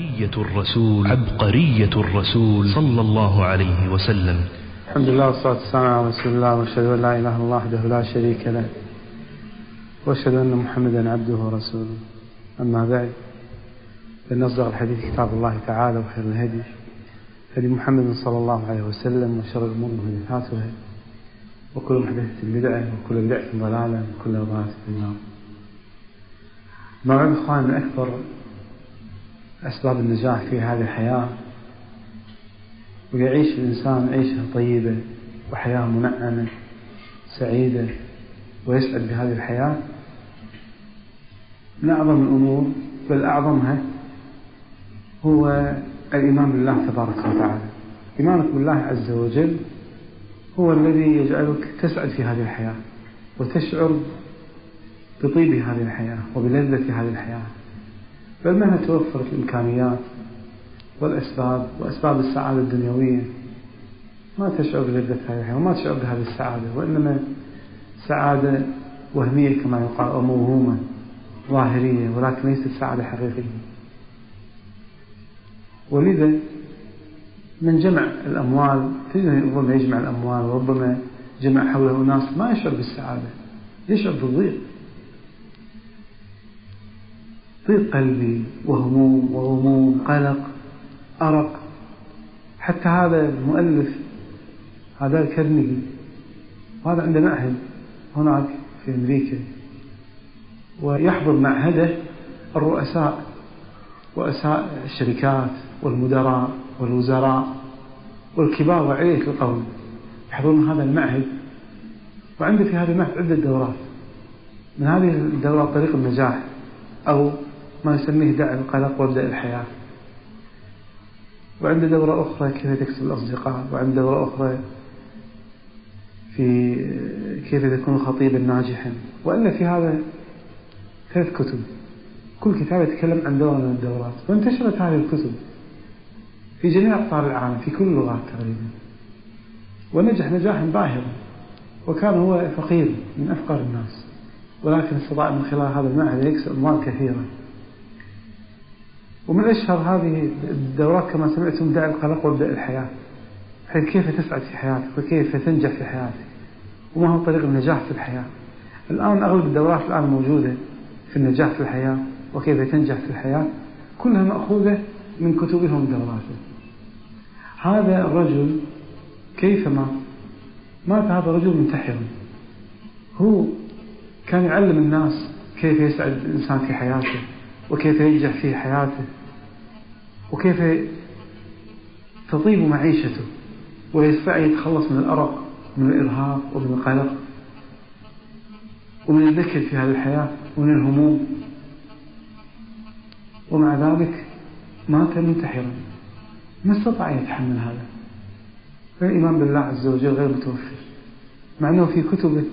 عبقرية الرسول. عبقرية الرسول صلى الله عليه وسلم. الحمد لله والصلاة والسلام على رسول الله وأشهد أن لا إله إلا الله وحده لا شريك له. وأشهد أن محمدا عبده ورسوله. أما بعد فإن أصدق الحديث كتاب الله تعالى وخير الهدي هدي محمد صلى الله عليه وسلم وشر الأمور محدثاتها. وكل محدثة بدعة وكل بدعة ضلالة وكل ضلالة في النار. موعد إخوان من أسباب النجاح في هذه الحياة ويعيش الإنسان عيشة طيبة وحياة منعمة سعيدة ويسعد بهذه الحياة. من أعظم الأمور بل أعظمها هو الإيمان بالله تبارك وتعالى. إيمانك بالله عز وجل هو الذي يجعلك تسعد في هذه الحياة وتشعر بطيب هذه الحياة وبلذة هذه الحياة. بل مهما توفرت الإمكانيات والأسباب وأسباب السعادة الدنيوية. ما تشعر بلذة هذه الحياة وما تشعر بهذه السعادة وإنما سعادة وهمية كما يقال أو موهومة ظاهرية ولكن ليست سعادة حقيقية. ولذا من جمع الأموال ربما يجمع الأموال وربما جمع حوله ناس ما يشعر بالسعادة يشعر بالضيق. ضيق قلبي وهموم وغموم قلق أرق. حتى هذا المؤلف هذا الكرنيجي وهذا عنده معهد هناك في أمريكا ويحضر معهده الرؤساء رؤساء الشركات والمدراء والوزراء والكبار وعليه القوم يحضرون هذا المعهد. وعنده في هذا المعهد عدة دورات من هذه الدورات طريق النجاح أو ما يسميه دع القلق وابدأ الحياة. وعنده دورة أخرى كيف تكسب الأصدقاء؟ وعنده دورة أخرى في كيف تكون خطيبا ناجحا وإلا في هذا ثلاث كتب. كل كتاب يتكلم عن دورة من الدورات. وانتشرت هذه الكتب في جميع أقطار العالم في كل اللغات تقريبا. ونجح نجاحا باهرا وكان هو فقير من أفقر الناس. ولكن استطاع من خلال هذا المعهد يكسب أموال كثيرة. ومن أشهر هذه الدورات كما سمعتم دع القلق وابدأ الحياة حيث كيف تسعد في حياتك وكيف تنجح في حياتك وما هو طريق النجاح في الحياة. الآن أغلب الدورات الآن موجودة في النجاح في الحياة وكيف تنجح في الحياة. كلها مأخوذة من كتبهم ودوراته هذا الرجل كيف مات مات هذا الرجل منتحرا هو كان يعلم الناس كيف يسعد الإنسان في حياته. وكيف ينجح في حياته وكيف تطيب معيشته ويستطيع يتخلص من الأرق من الإرهاق ومن القلق ومن الذكر في هذه الحياة ومن الهموم. ومع ذلك مات منتحرا ما استطاع يتحمل هذا. الإيمان بالله عز وجل غير متوفر مع أنه في كتبه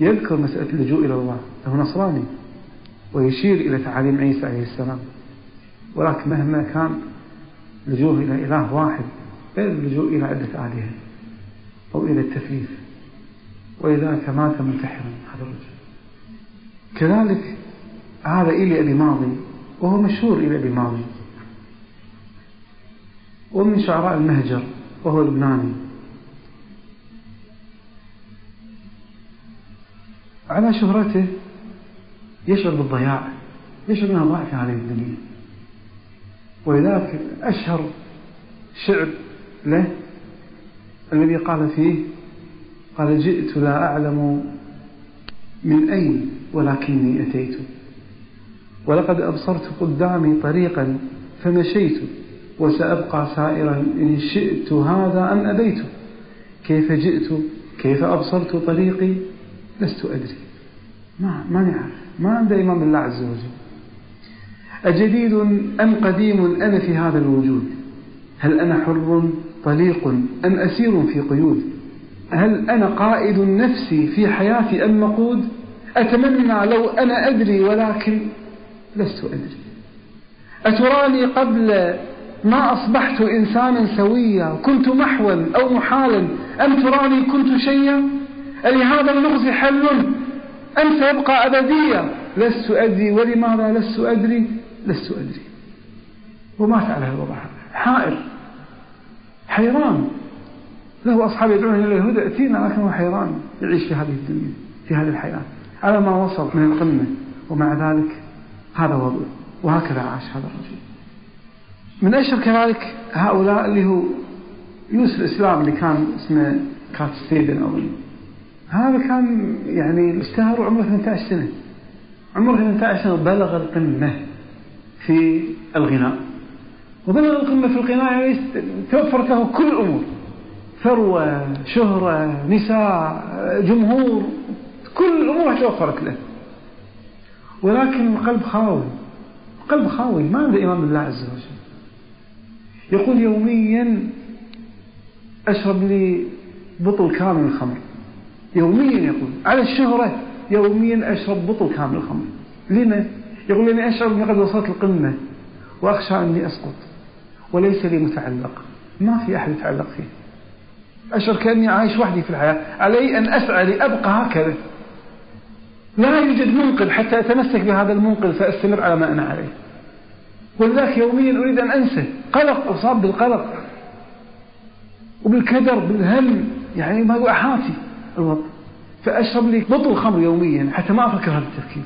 يذكر مسألة اللجوء إلى الله له نصراني. ويشير إلى تعاليم عيسى عليه السلام. ولكن مهما كان لجوء إلى إله واحد غير اللجوء إلى عدة آلهة أو إلى التثليث. ولذلك مات منتحرا هذا الرجل. كذلك هذا إلي أبي ماضي وهو مشهور إلي أبي ماضي. ومن شعراء المهجر وهو لبناني. على شهرته يشعر بالضياع يشعر أنه ضاع في هذه الدنيا ولذلك أشهر شعر له الذي قال فيه قال جئت لا أعلم من أين ولكني أتيت. ولقد أبصرت قدامي طريقا فمشيت وسأبقى سائرا إن شئت هذا أم أبيت. كيف جئت كيف أبصرت طريقي لست أدري. ما ما نعرف. ما عنده إيمان بالله عز وجل. أجديد أم قديم أنا في هذا الوجود؟ هل أنا حر طليق أم أسير في قيود؟ هل أنا قائد نفسي في حياتي أم مقود؟ أتمنى لو أنا أدري ولكن لست أدري. أتراني قبل ما أصبحت إنسانا سويا كنت محوا أو محالا أم تراني كنت شيئا؟ ألهذا اللغز حل؟ أم سيبقى أبديا. لست أدري ولماذا لست أدري؟ لست أدري. ومات على الوضع حائر حيران. له أصحاب يدعون إلى الهدى. ائتينا لكنه حيران. يعيش في هذه الدنيا في هذه الحياة. على ما وصل من القمة. ومع ذلك هذا وضعه وهكذا عاش هذا الرجل. من أشهر كذلك هؤلاء اللي هو يوسف الإسلام اللي كان اسمه كات ستيدن أظن هذا كان يعني اشتهر وعمره 18 سنة. عمره 18 سنة بلغ القمة في الغناء. وبلغ القمة في الغناء يعني توفرت له كل الأمور. ثروة شهرة نساء جمهور كل الأمور توفرت له. ولكن القلب خاوي قلب خاوي ما عنده إيمان بالله عز وجل. يقول يوميا أشرب لي بطل كامل من الخمر. يوميا يقول على الشهرة يوميا أشرب بطل كامل الخمر لما؟ يقول أني أشعر أني قد وصلت القمة وأخشى أني أسقط وليس لي متعلق. ما في أحد يتعلق فيه. أشعر كأني عايش وحدي في الحياة. علي أن أسعى لأبقى هكذا. لا يوجد منقذ حتى أتمسك بهذا المنقذ فأستمر على ما أنا عليه. ولذلك يوميا أريد أن أنسى. قلق أصاب بالقلق وبالكدر بالهم يعني ما هو أحاتي فأشرب لي بطل خمر يوميا حتى ما أفكر هذا التفكير.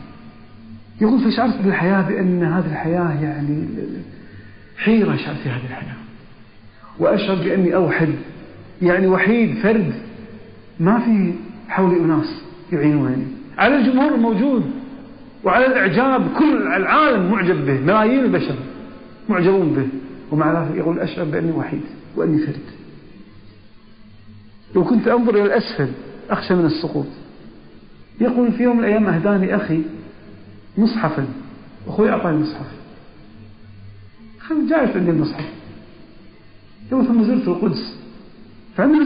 يقول فشعرت بالحياة بأن هذه الحياة يعني حيرة شعرت في هذه الحياة. وأشعر بأني أوحد. يعني وحيد فرد. ما في حولي أناس يعينونني على الجمهور الموجود وعلى الإعجاب كل العالم معجب به. ملايين البشر معجبون به. ومع ذلك يقول أشعر بأني وحيد وأني فرد. لو كنت أنظر إلى الأسفل أخشى من السقوط. يقول في يوم من الأيام أهداني أخي مصحفا أخوي أعطاني مصحف. جالس عندي المصحف. يقول ثم زرت القدس. فعندما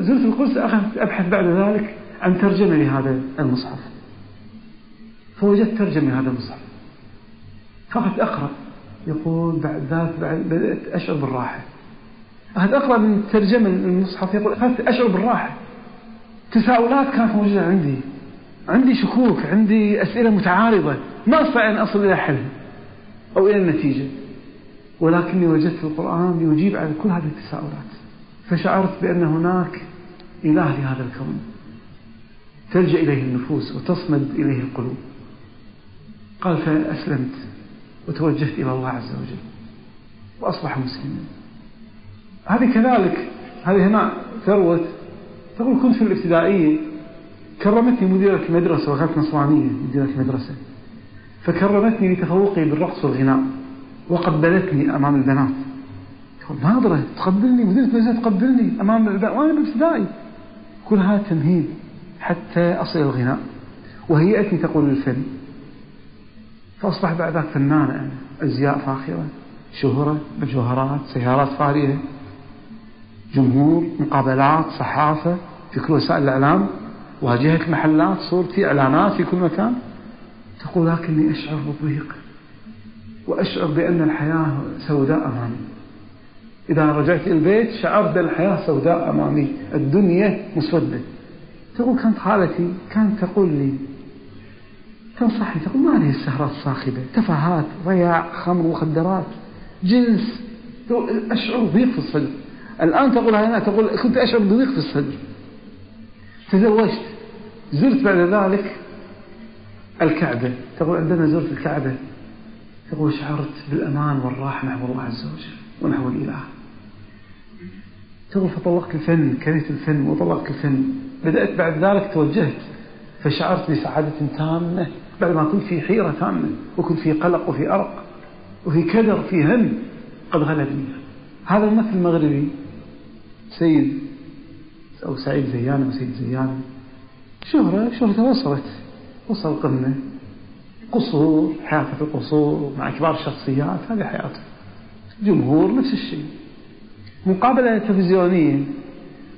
زرت القدس أخذت أبحث بعد ذلك عن ترجمة لهذا المصحف. فوجدت ترجمة لهذا المصحف. فأخذت أقرأ. يقول بعد ذلك بدأت أشعر بالراحة. أخذت أقرأ من ترجمة المصحف يقول أخذت أشعر بالراحة. تساؤلات كانت موجودة عندي. عندي شكوك عندي أسئلة متعارضة. ما أستطيع أن أصل إلى حل أو إلى النتيجة. ولكني وجدت القرآن يجيب على كل هذه التساؤلات. فشعرت بأن هناك إله لهذا الكون. تلجأ إليه النفوس وتصمد إليه القلوب. قال فأسلمت وتوجهت إلى الله عز وجل وأصبح مسلما. هذه كذلك. هذه هنا ثروة تقول كنت في الابتدائية كرمتني مديرة المدرسة وكانت نصرانية مديرة المدرسة. فكرمتني لتفوقي بالرقص والغناء وقبلتني أمام البنات. ناظرة تقبلني؟ مديرة المدرسة تقبلني أمام البنات وأنا بابتدائي. كل هذا تمهيد حتى أصل الغناء وهيئتني تقول للفن فأصبح بعد ذلك فنانة أزياء فاخرة شهرة مجوهرات سيارات فارهة. جمهور مقابلات صحافة في كل وسائل الإعلام واجهة محلات صورتي إعلانات في كل مكان. تقول لكني أشعر بالضيق وأشعر بأن الحياة سوداء أمامي. إذا رجعت البيت شعرت بأن الحياة سوداء أمامي. الدنيا مسودة. تقول كانت خالتي كانت تقول لي تنصحني تقول ما هذه السهرات الصاخبة تفاهات ضياع خمر مخدرات جنس. أشعر بضيق في الصدر الآن تقول هنا تقول كنت أشعر بضيق في الصدر. تزوجت. زرت بعد ذلك الكعبة. تقول عندما زرت الكعبة تقول شعرت بالأمان والراحة نحو الله عز وجل ونحو الإله. تقول فطلقت الفن كرهت الفن وطلقت الفن. بدأت بعد ذلك توجهت فشعرت بسعادة تامة. بعد ما كنت في حيرة تامة وكنت في قلق وفي أرق وفي كدر في هم قد غلبني. هذا الممثل المغربي. سيد أو سعيد زيان أو سيد زيان. شهرة شهرته وصلت. وصل القمة قصور حياته في القصور مع كبار الشخصيات هذه حياته. جمهور نفس الشيء. مقابلة تلفزيونية.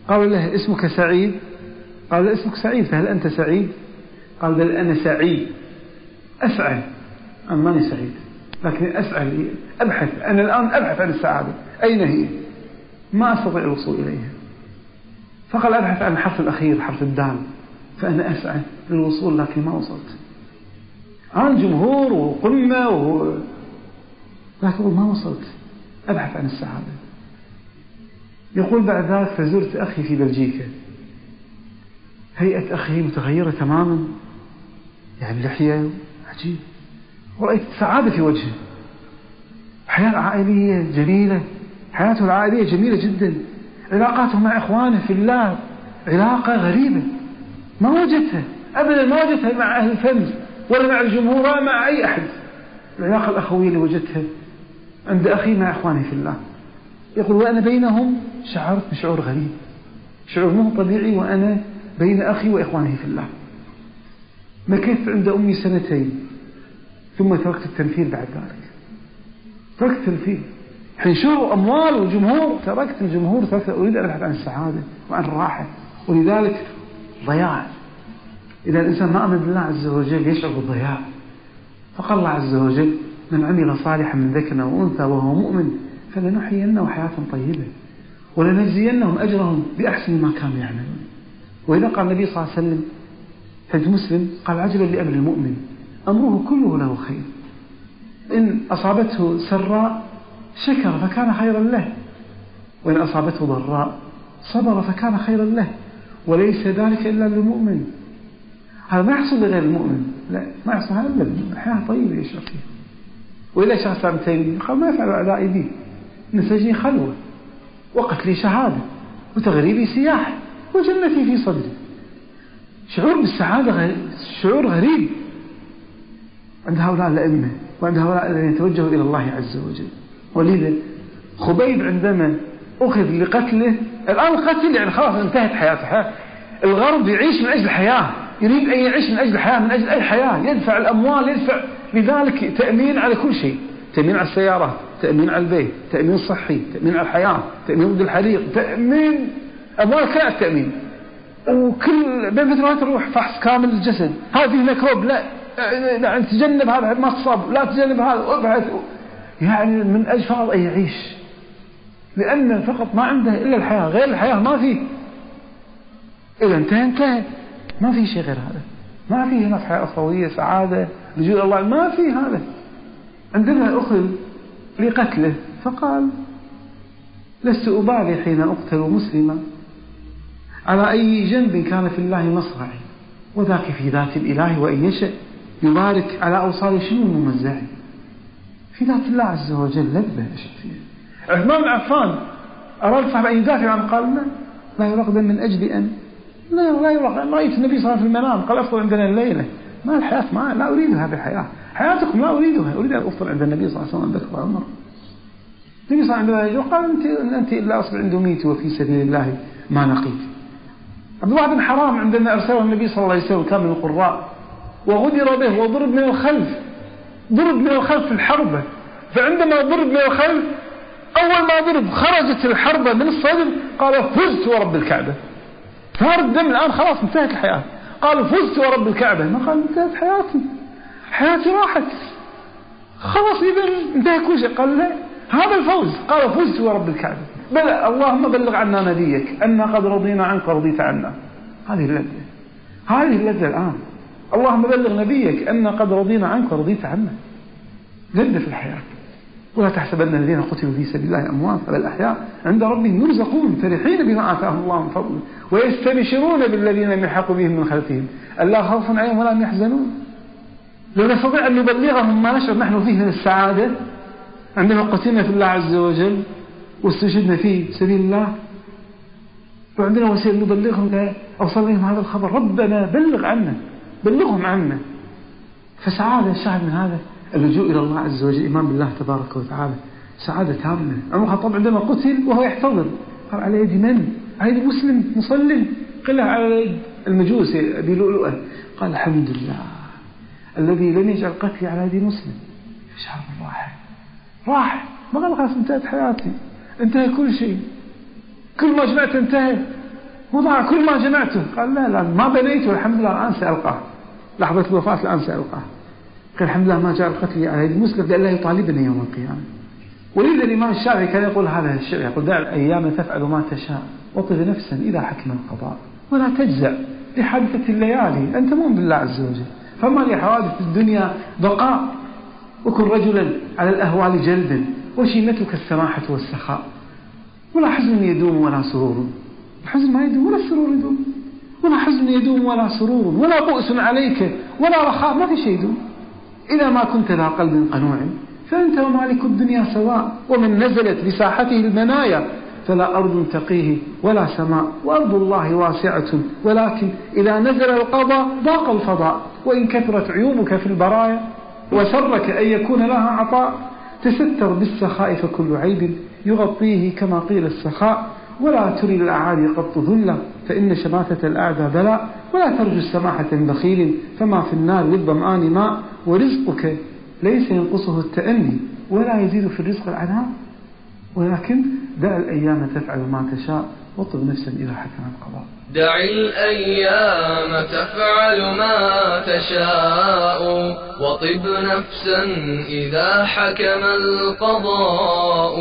قالوا له اسمك سعيد. قال له اسمك سعيد فهل أنت سعيد؟ قال بل أنا سعيد. أسعى أنا ماني سعيد. لكن أسعى أبحث. أنا الآن أبحث عن السعادة. أين هي؟ ما أستطيع الوصول إليها. فقال أبحث عن الحرف الأخير حرف الدال فأنا أسعى للوصول لكن ما وصلت. عن جمهور وقمة و... لكن ما وصلت. أبحث عن السعادة. يقول بعد ذلك فزرت أخي في بلجيكا. هيئة أخي متغيرة تماما. يعني لحية عجيب ورأيت السعادة في وجهه. حياة عائلية جميلة. حياته العائلية جميلة جدا. علاقاته مع إخوانه في الله علاقة غريبة. ما وجدتها. أبدا ما وجدتها مع أهل الفن ولا مع الجمهور ولا مع أي أحد. العلاقة الأخوية اللي وجدتها عند أخي مع إخواني في الله. يقول وأنا بينهم شعرت بشعور غريب. شعور مو طبيعي وأنا بين أخي وإخوانه في الله. مكثت عند أمي سنتين ثم تركت التمثيل بعد ذلك. تركت التمثيل. حين شو أموال وجمهور تركت الجمهور تركت أريد أن أبحث عن السعادة وعن الراحة ولذلك ضياع. إذا الإنسان ما أمن بالله عز وجل يشعر بالضياع. فقال الله عز وجل من عمل صالحا من ذكر أو أنثى وهو مؤمن فلنحيينه حياة طيبة ولنجزينهم أجرهم بأحسن ما كانوا يعملون. وإذا قال النبي صلى الله عليه وسلم حديث مسلم؟ قال عجبا لأمر المؤمن أمره كله له خير. إن أصابته سراء شكر فكان خيرا له. وإن أصابته ضراء صبر فكان خيرا له. وليس ذلك إلا للمؤمن. هذا ما يحصل لغير المؤمن. لا ما يحصل. هذا إلا الحياة طيبة يشعر فيها وإلى شخص تيمية قال ما يفعل أعدائي بي. إن سجني خلوة وقتلي شهادة. وتغريبي سياح. وجنتي في صدري شعور بالسعادة شعور غريب. عند هؤلاء الأئمة وعند هؤلاء الذين يتوجهوا إلى الله عز وجل. ولذا خبيب عندما أخذ لقتله الآن القتل يعني خلاص انتهت حياته الغرب يعيش من أجل الحياة يريد أن يعيش من أجل الحياة من أجل أي حياة يدفع الأموال يدفع لذلك تأمين على كل شيء تأمين على السيارات تأمين على البيت تأمين صحي تأمين على الحياة تأمين ضد الحريق تأمين أموال كلها التأمين. وكل بين فترة تروح فحص كامل الجسد هذه ميكروب لا يعني تجنب هذا ما تصاب لا تجنب هذا ابعث يعني من أجل أن يعيش. لأن فقط ما عنده إلا الحياة غير الحياة ما في إذا انتهى انتهى. ما في شيء غير هذا. ما في هناك حياة أخوية سعادة لجوء الله. ما في هذا. عندما أخذ لقتله فقال لست أبالي حين أقتل مسلما. على أي جنب كان في الله مصرعي؟ وذاك في ذات الإله وإن يشاء يبارك على أوصال شنو ممزعي؟ في ذات الله عز وجل لذة عثمان بن عفان أراد صاحب أن يدافع عنه قال لا يرغب من أجل أن لا لا يرغب. رأيت النبي صلى الله عليه وسلم في المنام قال أفضل عندنا الليلة. ما الحياة؟ ما لا أريد هذه الحياة. حياتكم لا أريدها. أريد أن أفضل عند النبي صلى الله عليه وسلم بكر وعمر. النبي صلى الله عليه وسلم قال أنت أنت إلا أصبر عنده ميت وفي سبيل الله ما نقيت. عبد الله بن حرام عندما أرسله النبي صلى الله عليه وسلم كان من القراء وغدر به وضرب من الخلف. ضرب من الخلف الحربة. فعندما ضرب من الخلف أول ما ضرب خرجت الحربة من الصدر قال فزت ورب الكعبة. فار الدم الآن خلاص انتهت الحياة. قال فزت ورب الكعبة. ما قال انتهت حياتي. حياتي راحت. خلاص إذا انتهى كل شيء. قال لا هذا الفوز. قال فزت ورب الكعبة. بل اللهم بلغ عنا نبيك أنا قد رضينا عنك ورضيت عنا. هذه اللذة. هذه اللذة الآن. اللهم بلغ نبيك أنا قد رضينا عنك ورضيت عنا. لذة في الحياة. ولا تحسبن الذين قتلوا في سبيل الله أموات بل أحياء عند ربهم يرزقون فرحين بما آتاهم الله من فضله. ويستبشرون بالذين لم يلحقوا بهم من خلفهم. ألا خوف عليهم ولا يحزنون. لو نستطيع أن نبلغهم ما نشعر نحن فيه من السعادة عندما قتلنا في الله عز وجل واستشهدنا في سبيل الله وعندنا وسيلة نبلغهم أوصل لهم هذا الخبر. ربنا بلغ عنا. بلغهم عنا. فسعادة من هذا. اللجوء إلى الله عز وجل إيمان بالله تبارك وتعالى. سعادة تامة. عمر الخطاب عندما قتل وهو يحتضر قال على يد من؟ على يد مسلم مصلي. قال على يد المجوس أبي لؤلؤة. قال الحمد لله الذي لم يجعل قتلي على يد مسلم. شعر راح راح ما قال خلاص انتهت حياتي. انتهى كل شيء. كل ما جمعت انتهى. وضاع كل ما جمعته. قال لا لا ما بنيته. الحمد لله الآن سألقاه. لحظة الوفاة الآن سألقاه قال الحمد لله ما جاء القتل على يد مسلم لأن لا يطالبني يوم القيامة. ولذا الإمام الشافعي كان يقول هذا الشعر يقول دع الأيام تفعل ما تشاء وطغ نفسا إذا حكم القضاء. ولا تجزع لحادثة الليالي. أنت مؤمن بالله عز وجل. فما لحوادث الدنيا بقاء. وكن رجلا على الأهوال جلدا. وشيمتك السماحة والسخاء. ولا حزن يدوم ولا سرور. الحزن ما يدوم ولا السرور يدوم. ولا حزن يدوم ولا سرور ولا بؤس عليك ولا رخاء ما في شيء يدوم. إذا ما كنت ذا قلب قنوع. فأنت ومالك الدنيا سواء ومن نزلت بساحته المنايا فلا أرض تقيه ولا سماء وأرض الله واسعة. ولكن إذا نزل القضاء ضاق الفضاء وإن كثرت عيوبك في البرايا وسرك أن يكون لها عطاء تستر بالسخاء فكل عيب يغطيه كما قيل السخاء. ولا تري للأعادي قط ذلة فإن شماتة الأعدى بلاء ولا ترجو السماحة بخيل فما في النار للظمآن ماء ورزقك ليس ينقصه التأني ولا يزيد في الرزق العناء ولكن دع الأيام تفعل ما تشاء واطلب نفسا إذا حكم القضاء. دع الأيام تفعل ما تشاء وطب نفسا إذا حكم القضاء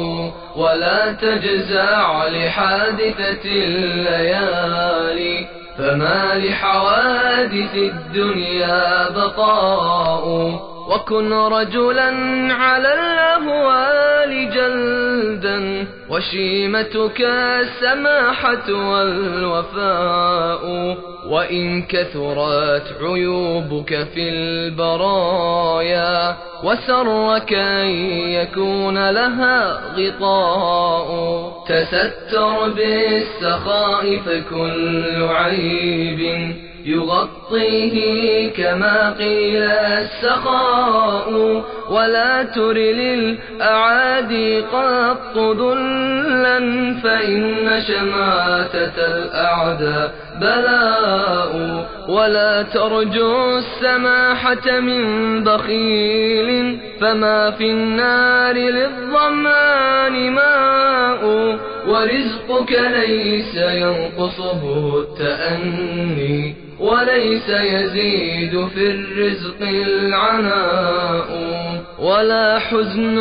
ولا تجزع لحادثة الليالي فما لحوادث الدنيا بقاء وكن رجلا على الأهوال جلدا وشيمتك السماحة والوفاء وإن كثرت عيوبك في البرايا وسرك أن يكون لها غطاء. تستر بالسخاء فكل عيب. يغطيه كما قيل السخاء ولا تر للأعادي قط ذلا فإن شماتة الأعداء بلاء ولا ترجو السماحة من بخيل فما في النار للظمان ماء ورزقك ليس ينقصه التأني وليس يزيد في الرزق العناء ولا حزن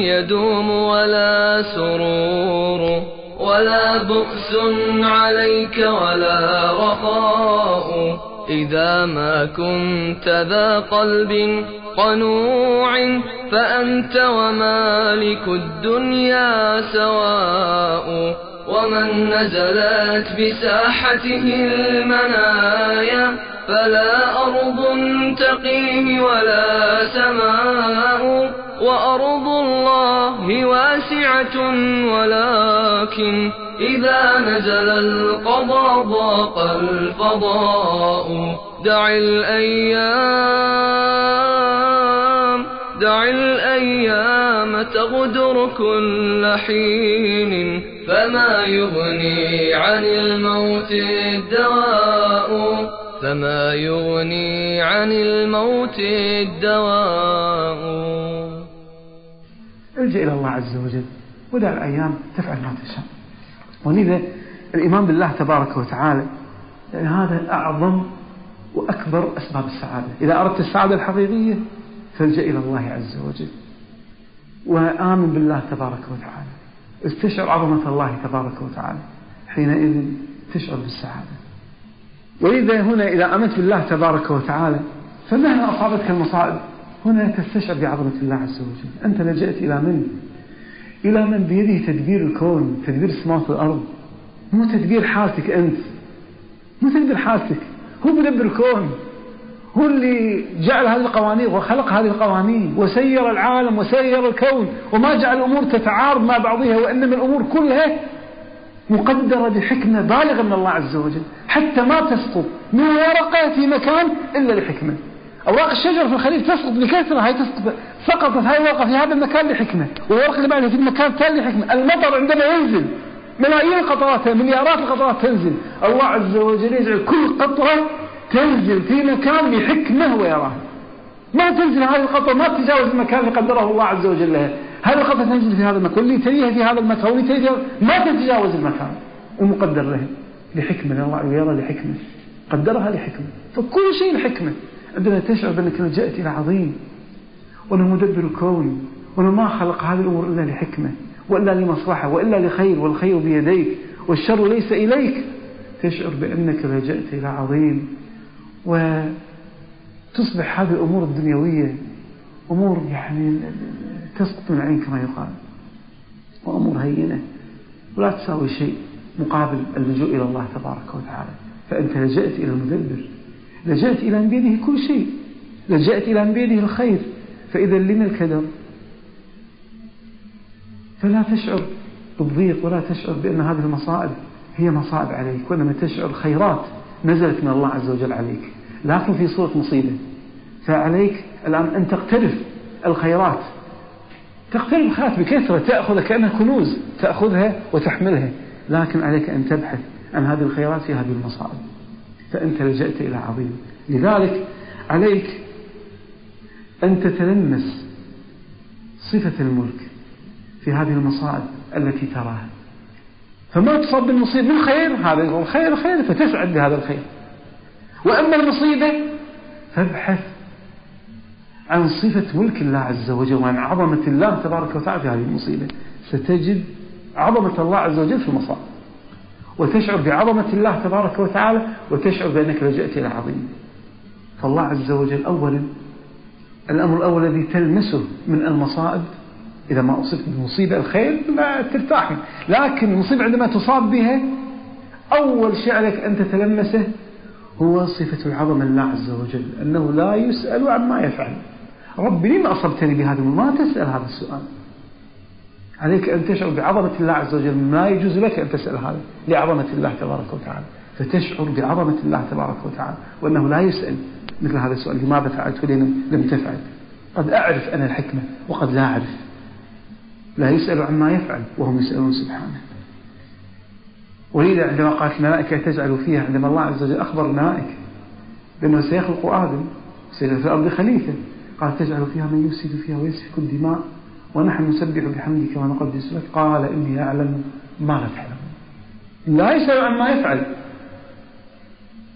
يدوم ولا سرور ولا بؤس عليك ولا رخاء. إذا ما كنت ذا قلب قنوع فأنت ومالك الدنيا سواء. ومن نزلت بساحته المنايا فلا أرض تقيه ولا سماء وأرض الله واسعة ولكن إذا نزل القضاء ضاق الفضاء دع الأيام دع الأيام تغدر كل حين فما يغني عن الموت الدواء فما يغني عن الموت الدواء. الجئ إلى الله عز وجل. ودع الأيام تفعل ما تشاء. ولذا الإيمان بالله تبارك وتعالى يعني هذا أعظم وأكبر أسباب السعادة. إذا أردت السعادة الحقيقية فالجأ إلى الله عز وجل. وآمن بالله تبارك وتعالى. استشعر عظمة الله تبارك وتعالى حينئذ تشعر بالسعادة. ولذا هنا إذا آمنت بالله تبارك وتعالى فمهما أصابتك المصائب هنا تستشعر بعظمة الله عز وجل. أنت لجأت إلى من؟ إلى من بيده تدبير الكون تدبير السماوات والأرض مو تدبير حالتك أنت مو تدبير حالتك هو مدبر الكون. هو اللي جعل هذه القوانين وخلق هذه القوانين وسير العالم وسير الكون وما جعل الأمور تتعارض مع بعضها وإنما الأمور كلها مقدرة بحكمة بالغة من الله عز وجل. حتى ما تسقط من ورقة في مكان إلا لحكمة. أوراق الشجر في الخليج تسقط بكثرة هاي تسقط سقطت هاي الورقة في هذا المكان لحكمة والورقة اللي بعدها في المكان الثاني لحكمة. المطر عندما ينزل ملايين القطرات مليارات القطرات تنزل. الله عز وجل يجعل كل قطرة تنزل في مكان بحكمة هو يراها ما تنزل هذه القطرة ما تتجاوز المكان اللي قدره الله عز وجل. لها هذه القطرة تنزل في هذا المكان واللي تليها في هذا المكان واللي تليها ما تتجاوز المكان. ومقدر له لحكمة الله يرى لحكمة. قدرها لحكمة. فكل شيء لحكمة. عندما تشعر بأنك لجأت إلى عظيم وأنه مدبر الكون وأنه ما خلق هذه الأمور إلا لحكمة وإلا لمصلحة وإلا لخير والخير بيديك والشر ليس إليك. تشعر بأنك لجأت إلى عظيم. وتصبح هذه الأمور الدنيوية أمور يعني تسقط من العين كما يقال وأمور هينة ولا تساوي شيء مقابل اللجوء إلى الله تبارك وتعالى. فأنت لجأت إلى المدبر لجأت إلى من بيده كل شيء لجأت إلى من بيده الخير. فإذا لنا الكدر؟ فلا تشعر بالضيق ولا تشعر بأن هذه المصائب هي مصائب عليك وإنما تشعر خيرات نزلت من الله عز وجل عليك. لكن في صورة مصيبة. فعليك الآن أن تقترف الخيرات. تقترف الخيرات بكثرة. تأخذ كأنها كنوز. تأخذها وتحملها. لكن عليك أن تبحث عن هذه الخيرات في هذه المصائب. فأنت لجأت إلى عظيم. لذلك عليك أن تتلمس صفة الملك في هذه المصائب التي تراها. فما تصاب بالمصيبة من خير؟ هذا الخير خير فتسعد بهذا الخير. وأما المصيبة فابحث عن صفة ملك الله عز وجل وعن عظمة الله تبارك وتعالى في هذه المصيبة. ستجد عظمة الله عز وجل في المصائب. وتشعر بعظمة الله تبارك وتعالى وتشعر بأنك لجأت إلى عظيم. فالله عز وجل أولا الأمر الأول الذي تلمسه من المصائب إذا ما أصبت بمصيبة الخير ما ترتاح لكن المصيبة عندما تصاب بها أول شيء عليك أن تتلمسه هو صفة العظمة لله عز وجل أنه لا يسأل عما يفعل. ربي لما أصبتني بهذا ما تسأل هذا السؤال. عليك أن تشعر بعظمة الله عز وجل ما يجوز لك أن تسأل هذا لعظمة الله تبارك وتعالى. فتشعر بعظمة الله تبارك وتعالى وأنه لا يسأل مثل هذا السؤال لماذا فعلت ولم لم تفعل؟ قد أعرف أنا الحكمة وقد لا أعرف. لا يسأل عما يفعل وهم يسألون سبحانه. ولذا عندما قالت الملائكة تجعل فيها عندما الله عز وجل أخبر الملائكة بأنه سيخلق آدم سيجعل في الأرض خليفة قال تجعل فيها من يفسد فيها ويسفك الدماء ونحن نسبح بحمدك ونقدس لك. قال إني أعلم ما لا تعلمون لا يسأل عما يفعل.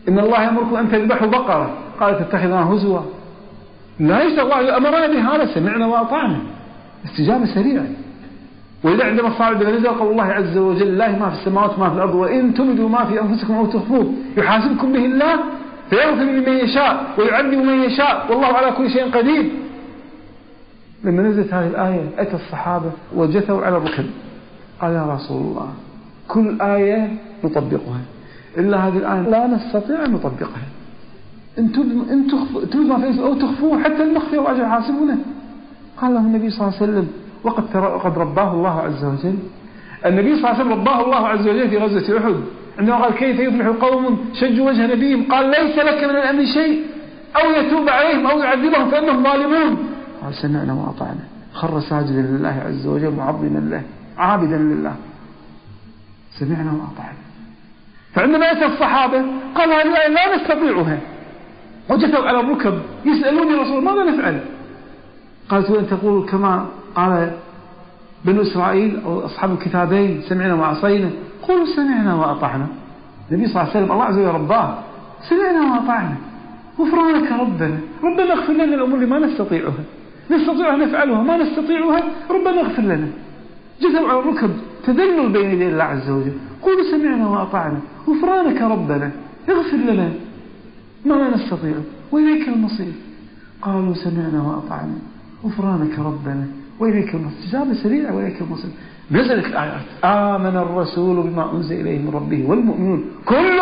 إن الله يأمركم أن تذبحوا بقرة. قال تتخذها هزوا. لا يسأل الله. أمرنا بهذا سمعنا وأطعنا. استجابة سريعة. عندما صار بنزل قول الله عز وجل الله ما في السماوات وما في الأرض وإن تبدوا ما في أنفسكم أو تخفوه يحاسبكم به الله فيغفر لمن يشاء ويعذب من يشاء والله على كل شيء قدير. لما نزلت هذه الآية أتى الصحابة وجثوا على الركب قال يا رسول الله كل آية نطبقها. إلا هذه الآية لا نستطيع أن نطبقها. إن تبدوا ما في أو تخفوه حتى المخفي الله يحاسبونه قال له النبي صلى الله عليه وسلم وقد قد رباه الله عز وجل. النبي صلى الله عليه وسلم رباه الله عز وجل في غزوة أحد. عندما قال كيف يفلح قوم شجوا وجه نبيهم؟ قال ليس لك من الأمر شيء. أو يتوب عليهم أو يعذبهم فإنهم ظالمون. قال سمعنا وأطعنا. خر ساجدا لله عز وجل معظما له عابدا لله. سمعنا وأطعنا. فعندما أتى الصحابة قال هذه لا نستطيعها. وجثوا على الركب يسألوني رسول ماذا نفعل؟ قالت وأن تقول كما قال بنو إسرائيل أو أصحاب الكتابين سمعنا وعصينا. قولوا سمعنا وأطعنا. النبي صلى الله عليه وسلم الله عز وجل رباه سمعنا وأطعنا. غفرانك ربنا. ربنا اغفر لنا الأمور اللي ما نستطيعها. نستطيع أن نفعلها ما نستطيعها ربنا اغفر لنا. جثوا على الركب تذلل بين يدي الله عز وجل. قولوا سمعنا وأطعنا. غفرانك ربنا. اغفر لنا ما لا نستطيع. وإليك المصير. قالوا سمعنا وأطعنا. غفرانك ربنا. وإليك المصير. استجابة سريعة وإليك المصير. نزلت الآيات آمن الرسول بما أنزل إليه من ربه والمؤمنون. كل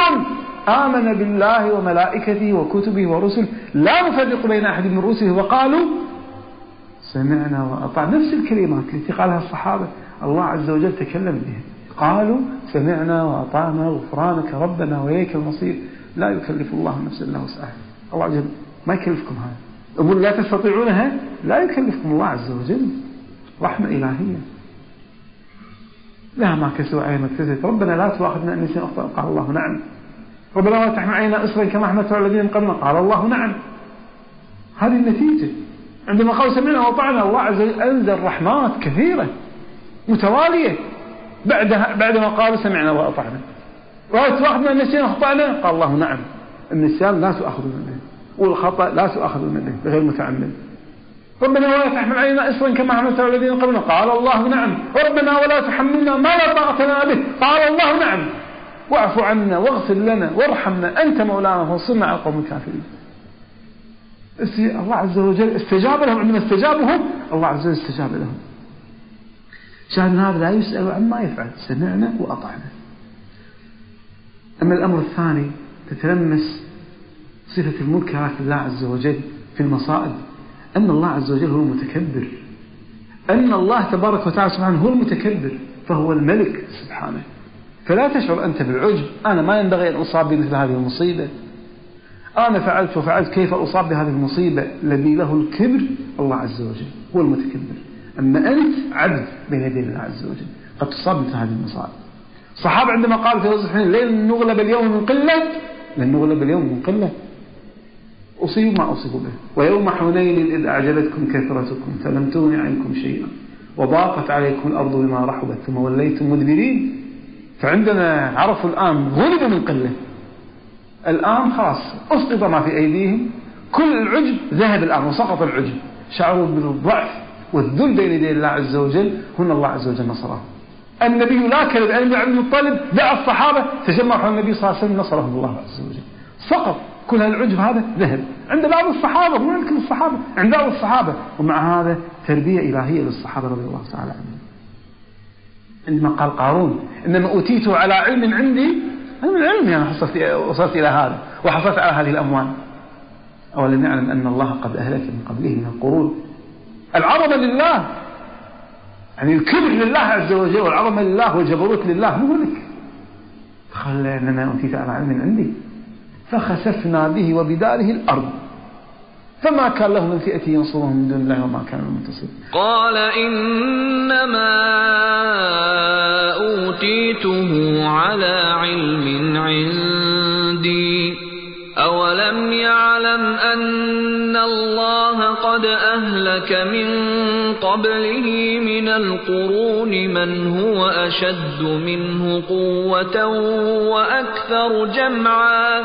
آمن بالله وملائكته وكتبه ورسله. لا نفرق بين أحد من رسله. وقالوا سمعنا وأطعنا. نفس الكلمات التي قالها الصحابة. الله عز وجل تكلم بها. قالوا سمعنا وأطعنا غفرانك ربنا وإليك المصير. لا يكلف الله نفسا إلا وسعها. الله عز وجل ما يكلفكم هذا؟ أمور لا تستطيعونها؟ لا يكلفكم الله عز وجل. رحمة إلهية. لها ما كسوا عين ما اكتسبت ربنا لا تؤاخذنا أن نسينا أخطأ. قال الله نعم. ربنا لا تحمل علينا إصرا كما حملت على الذين قبلنا. قال الله نعم. هذه النتيجة. عندما قال سمعنا وأطعنا الله عز وجل أنزل رحمات كثيرة متوالية بعدها بعدما قال سمعنا وأطعنا. ولا تؤاخذنا أن نسينا أخطأنا؟ قال الله نعم. النسيان لا تؤاخذ منه. والخطأ لا تؤاخذ منه. غير متعمد. ربنا ولا تحمل علينا إصرا كما حملت على الذين قبلنا. قال الله نعم. ربنا ولا تحملنا ما لا طاقة لنا به. قال الله نعم. واعف عنا واغفر لنا وارحمنا. أنت مولانا فانصرنا على القوم الكافرين. الله عز وجل استجاب لهم. عندما استجابوا هم الله عز وجل استجاب لهم. شاهد هذا لا يسأل عما يفعل. سمعنا وأطعنا. أما الأمر الثاني تتلمس صفة المنكرات لله عز وجل في المصائب. أن الله عز وجل هو المتكبر. أن الله تبارك وتعالى سبحانه هو المتكبر فهو الملك سبحانه. فلا تشعر أنت بالعجب. أنا ما ينبغي أن أصاب بمثل هذه المصيبة. أنا فعلت وفعلت كيف أصاب بهذه المصيبة؟ الذي له الكبر الله عز وجل هو المتكبر. أما أنت عبد بين يدي الله عز وجل قد تصاب مثل هذه المصائب. الصحابة عندما قالوا في وزن حين لن نغلب اليوم من قلة؟ لن نغلب اليوم من قلة. أصيبوا ما أصيبوا به. ويوم حنين إذ أعجبتكم كثرتكم فلم تغن عنكم شيئا. وضاقت عليكم الأرض بما رحبت ثم وليتم مدبرين. فعندنا عرفوا الآن غلبوا من قلة. الآن خلاص أسقط ما في أيديهم. كل العجب ذهب الآن وسقط العجب. شعروا بالضعف والذل بين يدي الله عز وجل. هنا الله عز وجل نصرهم النبي لا كذب أن عبد المطلب دعا الصحابة تجمعوا على النبي صلى الله عليه وسلم نصرهم الله عز وجل. سقط. كل هالعجب هذا ذهب. عند بعض الصحابة مو عند كل الصحابة عند بعض الصحابة. ومع هذا تربية إلهية للصحابة رضي الله تعالى عنهم. عندما قال قارون إنما أوتيته على علم عندي أنا من علمي أنا حصلت وصلت إلى هذا وحصلت على هذه الأموال. أولم يعلم أن الله قد أهلك من قبله من القرون. العظمة لله يعني الكبر لله عز وجل والعظمة لله والجبروت لله مو لك قال إنما أوتيت على علم عندي. فخسفنا به وبداره الأرض. فما كان له من فئة ينصره من دون الله وما كان منتصر قال إنما أوتيته على علم عندي. أولم يعلم أن الله قد أهلك من قبله من القرون من هو أشد منه قوة وأكثر جمعا.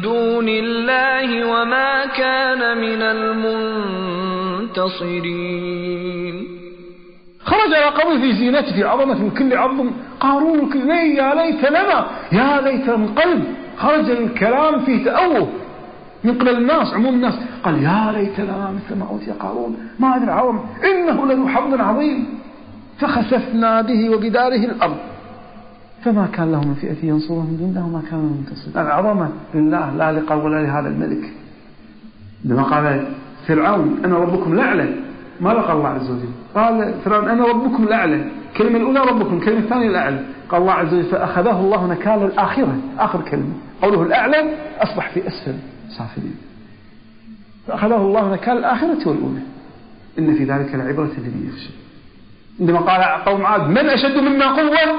دون الله وما كان من المنتصرين. خرج على قومه في زينته عظمة كل عظم قارون كل يا ليت لنا يا ليت من قلب خرج الكلام فيه تأوه من قبل الناس عموم الناس. قال يا ليت لنا مثل ما أوتي قارون ما أدري العظم إنه لذو حظ عظيم. فخسفنا به وبداره الأرض. فما كان له من فئة ينصره من وما كان منتصر العظمة لله لا لقى ولا لهذا الملك. عندما قال فرعون أنا ربكم الأعلى ما لقى الله عز وجل؟ قال فرعون أنا ربكم الأعلى الكلمة الأولى ربكم الكلمة الثانية الأعلى قال الله عز وجل فأخذه الله نكال الآخرة. آخر كلمة. قوله الأعلى أصبح في أسفل سافلين فأخذه الله نكال الآخرة والأولى. إن في ذلك لعبرة لمن يخشى عندما قال قوم عاد من أشد منا قوة؟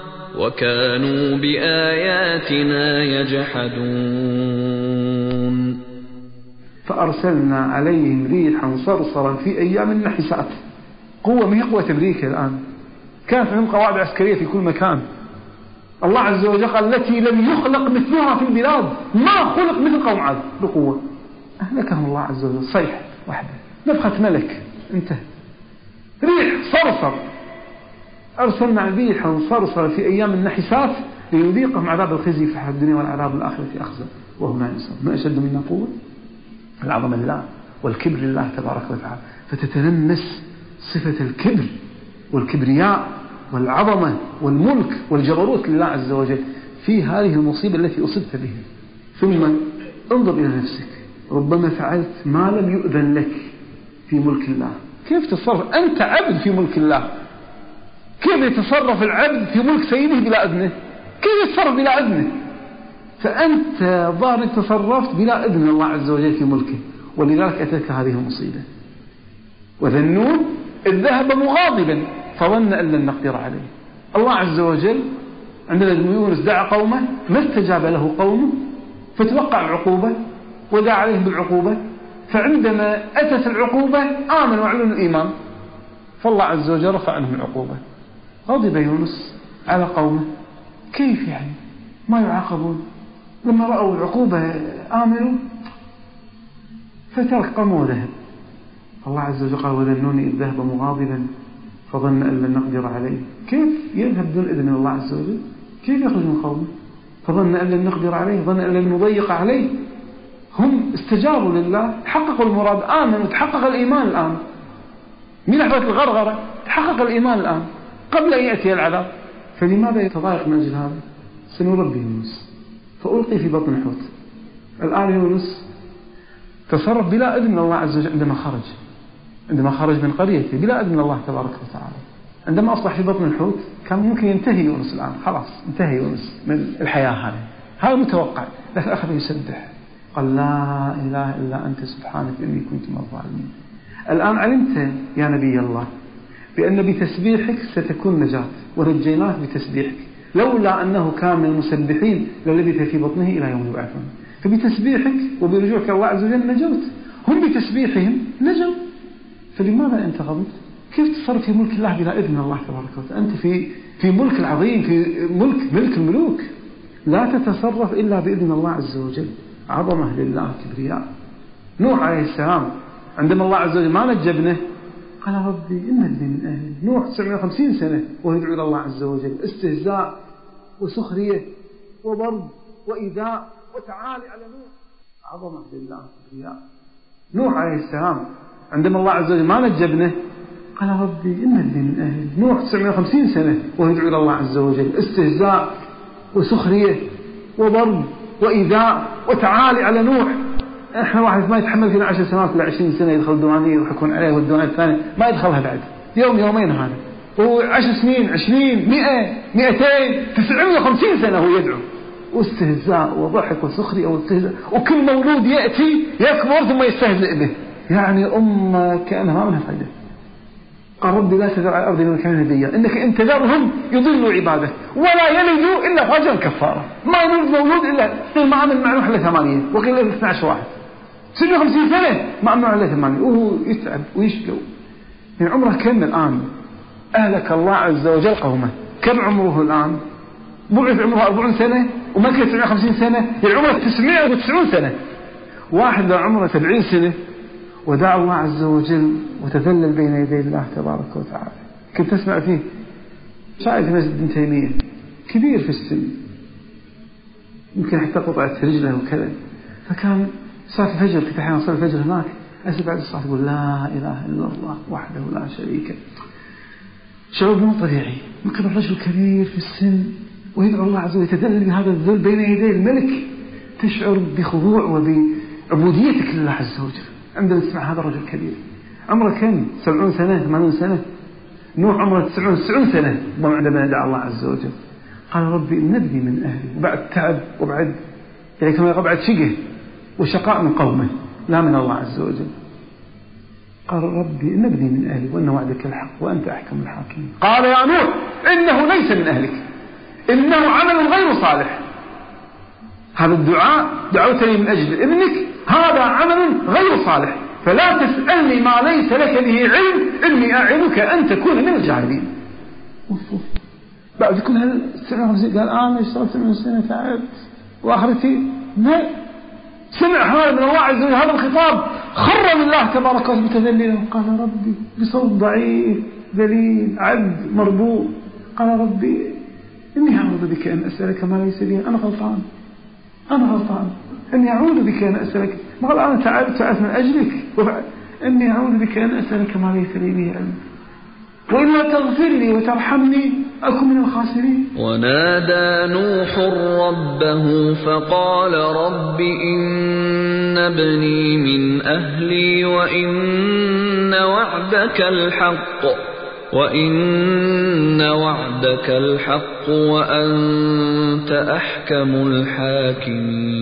وكانوا بآياتنا يجحدون. فأرسلنا عليهم ريحا صرصرا في أيام النحسات. قوة من قوة أمريكا الآن. كانت عندهم قواعد عسكرية في كل مكان. الله عز وجل قال التي لم يخلق مثلها في البلاد ما خلق مثل قوم عاد. بقوة. أهلكهم الله عز وجل. صيح واحدة. نفخة ملك. انتهى. ريح صرصر. أرسلنا ريحا صرصرا في أيام النحسات ليذيقهم عذاب الخزي في الحياة الدنيا والعذاب الآخرة أخزى. وهم لا ينصرون ما أشد منا قوة العظمة لله والكبر لله تبارك وتعالى. فتتلمس صفة الكبر والكبرياء والعظمة والملك والجبروت لله عز وجل في هذه المصيبة التي أصبت بها. ثم انظر إلى نفسك. ربما فعلت ما لم يؤذن لك في ملك الله. كيف تتصرف أنت عبد في ملك الله. كيف يتصرف العبد في ملك سيده بلا إذنه؟ كيف يتصرف بلا إذنه؟ فأنت ظاهر تصرفت بلا إذن الله عز وجل في ملكه ولذلك أتتك هذه المصيبة. وذنون إذ ذهب مغاضبا فظن أن لن نقدر عليه. الله عز وجل عندما يونس دعا قومه ما استجاب له قومه؟ فتوقع العقوبة ودعا عليهم بالعقوبة. فعندما أتت العقوبة آمنوا وأعلنوا الإيمان. فالله عز وجل رفع عنهم العقوبة. غضب يونس على قومه. كيف يعني؟ ما يعاقبون. لما رأوا العقوبة آمنوا فترك قومه وذهب الله عز وجل قال وذنوني إذ ذهب مغاضبا فظن أن لن نقدر عليه. كيف يذهب بدون إذن الله عز وجل؟ كيف يخرج من قومه؟ فظن أن لن نقدر عليه ظن أن لن نضيق عليه. هم استجابوا لله حققوا المراد آمنوا تحقق الإيمان الآن. من لحظة الغرغرة تحقق الإيمان الآن. قبل أن يأتي العذاب فلماذا يتضايق من أجل هذا؟ سنربي يونس. فألقي في بطن الحوت الآن يونس تصرف بلا إذن الله عز وجل عندما خرج. عندما خرج من قريته بلا إذن الله تبارك وتعالى. عندما أصبح في بطن الحوت كان ممكن ينتهي يونس الآن. خلاص انتهى يونس من الحياة هذه. هذا متوقع. لكن أخذ يسبح. قال لا إله إلا أنت سبحانك إني كنت من الظالمين. الآن علمت يا نبي الله بأن بتسبيحك ستكون نجاة ونجيناك بتسبيحك. لولا أنه كان من المسبحين للبث في بطنه إلى يوم يبعثون فبتسبيحك وبرجوعك الله عز وجل نجوت. هم بتسبيحهم نجوا. فلماذا أنت غضبت؟ كيف تصرف في ملك الله بلا إذن الله تبارك وتعالى؟ أنت في في ملك العظيم في ملك ملك الملوك. لا تتصرف إلا بإذن الله عز وجل. عظمة لله كبرياء. نوح عليه السلام عندما الله عز وجل ما نجى ابنه قال ربي إن ابني من أهلي. نوح 950 سنة ويدعو إلى الله عز وجل. استهزاء وسخرية وضرب وإيذاء وتعالي على نوح. عظمة لله كبرياء نوح عليه السلام عندما الله عز وجل ما نجى ابنه قال ربي إن ابني من أهلي. نوح 950 سنة ويدعو إلى الله عز وجل. استهزاء وسخرية وضرب وإيذاء وتعالي على نوح. إحنا واحد ما يتحمل فينا 10 سنوات ولا 20 سنة يدخل الديوانيه ويحكون عليه والديوانيه الثانية ما يدخلها بعد. يوم يومين هذا. وهو 10 سنين 20 100 200 950 سنة هو يدعو. واستهزاء وضحك وسخرية واستهزاء وكل مولود يأتي يكبر ثم يستهزئ به. يعني أمة كأنها ما منها فائدة قال ربي لا تذر على الأرض من كان نبيا إنك إن تذرهم يضلوا عبادك ولا يلدوا إلا فاجرا كفارا. ما يولد مولود إلا ما عمل مع نوح إلا ثمانية. وقيل له 12 واحد. 56 سنة. ما عمل إلا ثمانية وهو يتعب ويشقى يعني عمره كم الآن؟ أهلك الله عز وجل قومه. كم عمره الآن؟ بعث عمره 40 سنة ومكة 950 سنة يعني عمره 990 سنة. واحد لو عمره 70 سنة. ودعا الله عز وجل وتذلل بين يدي الله تبارك وتعالى. كنت تسمع فيه؟ شايف في مسجد ابن تيمية؟ كبير في السن. يمكن حتى قطعت رجله وكذا. فكان صلاة الفجر كنت أحيانا أصلي الفجر هناك؟ أسمع بعد الصلاة يقول لا إله إلا الله وحده لا شريك شعور مو طبيعي. يمكن الرجل كبير في السن ويدعو الله عز وجل يتذلل بهذا الذل بين يدي الملك تشعر بخضوع وبعبوديتك لله عز وجل. عندما تسمع هذا الرجل الكبير عمره كم؟ سبعون سنة ثمانون سنة. نوح عمره تسعون تسعون سنة. عندما دعا الله عز وجل قال ربي نبني من أهلي وبعد تعب وبعد يعني كما بعد شقة. وشقاء من قومه لا من الله عز وجل. قال ربي نبني من أهلي وأن وعدك الحق وأنت أحكم الحاكمين. قال يا نوح إنه ليس من أهلك إنه عمل غير صالح. هذا الدعاء دعوتني من أجل ابنك هذا عمل غير صالح. فلا تسألني ما ليس لك به علم إني أعظك أن تكون من الجاهلين. بعد كل هالسنة قال أنا اشتغلت من سنة تعبت وآخرتي ما سمع هذا من الله عز وجل هذا الخطاب. خر لله تبارك وتعالى متذللا. قال ربي بصوت ضعيف ذليل عبد مربوط. قال ربي إني أعوذ بك أن أسألك ما ليس لي أنا غلطان. أنا غلطان. إني أعوذ بك أن أسألك. ما قال أنا تعبت تعبت من أجلك. إني أعوذ بك أن أسألك ما ليس لي به علم. وإلا تغفر لي وترحمني أكن من الخاسرين. ونادى نوح ربه فقال رب إن ابني من أهلي وإن وعدك الحق وإن وعدك الحق وأنت أحكم الحاكمين.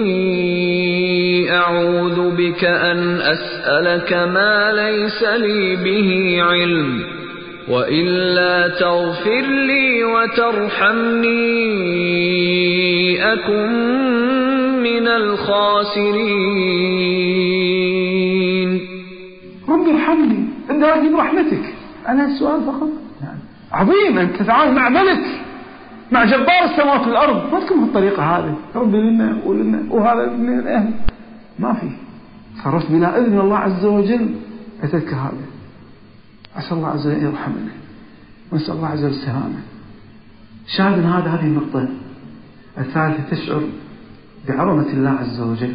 أعوذ بك أن أسألك ما ليس لي به علم وإلا تغفر لي وترحمني أكن من الخاسرين. رب ارحمني انت هذه برحمتك. أنا السؤال فقط؟ يعني عظيم أن تتعامل مع ملك مع جبار السماوات والأرض. ما تكون بالطريقة هذه؟ ربي لنا ولنا وهذا من الأهل ما في. صرفت بلا إذن الله عز وجل أتتك هذا. أسأل الله عز وجل يرحمنا. ونسأل الله عز وجل السلامة شاهد هذا هذه النقطة الثالثة تشعر بعظمة الله عز وجل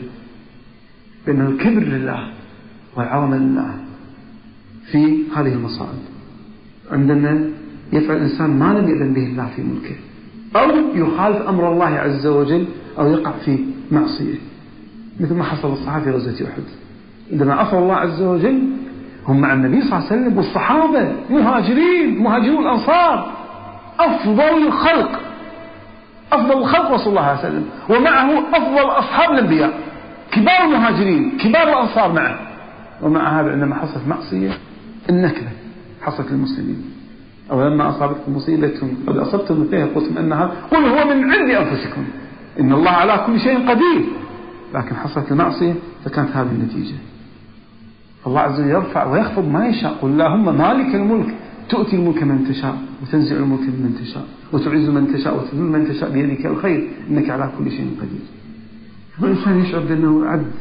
بأن الكبر لله والعظمة لله في هذه المصائب. عندما يفعل الإنسان ما لم يأذن به الله في ملكه أو يخالف أمر الله عز وجل أو يقع في معصية. مثل ما حصل الصحابة في غزوة أحد. عندما عصى الله عز وجل هم مع النبي صلى الله عليه وسلم والصحابة مهاجرين مهاجرون الأنصار. أفضل الخلق. أفضل الخلق رسول الله صلى الله عليه وسلم. ومعه أفضل أصحاب الأنبياء. كبار المهاجرين كبار الأنصار معه. ومع هذا عندما حصلت معصية النكبة حصلت للمسلمين. أو لما أصابتكم مصيبة قد أصبتم مثلها قلتم أن هذا قل هو من عند أنفسكم. إن الله على كل شيء قدير. لكن حصلت المعصية فكانت هذه النتيجة. الله عز وجل يرفع ويخفض ما يشاء. قل اللهم مالك الملك. تؤتي الملك من تشاء وتنزع الملك من تشاء وتعز من تشاء وتذل من تشاء بيدك الخير. إنك على كل شيء قدير. والإنسان يشعر بأنه عبد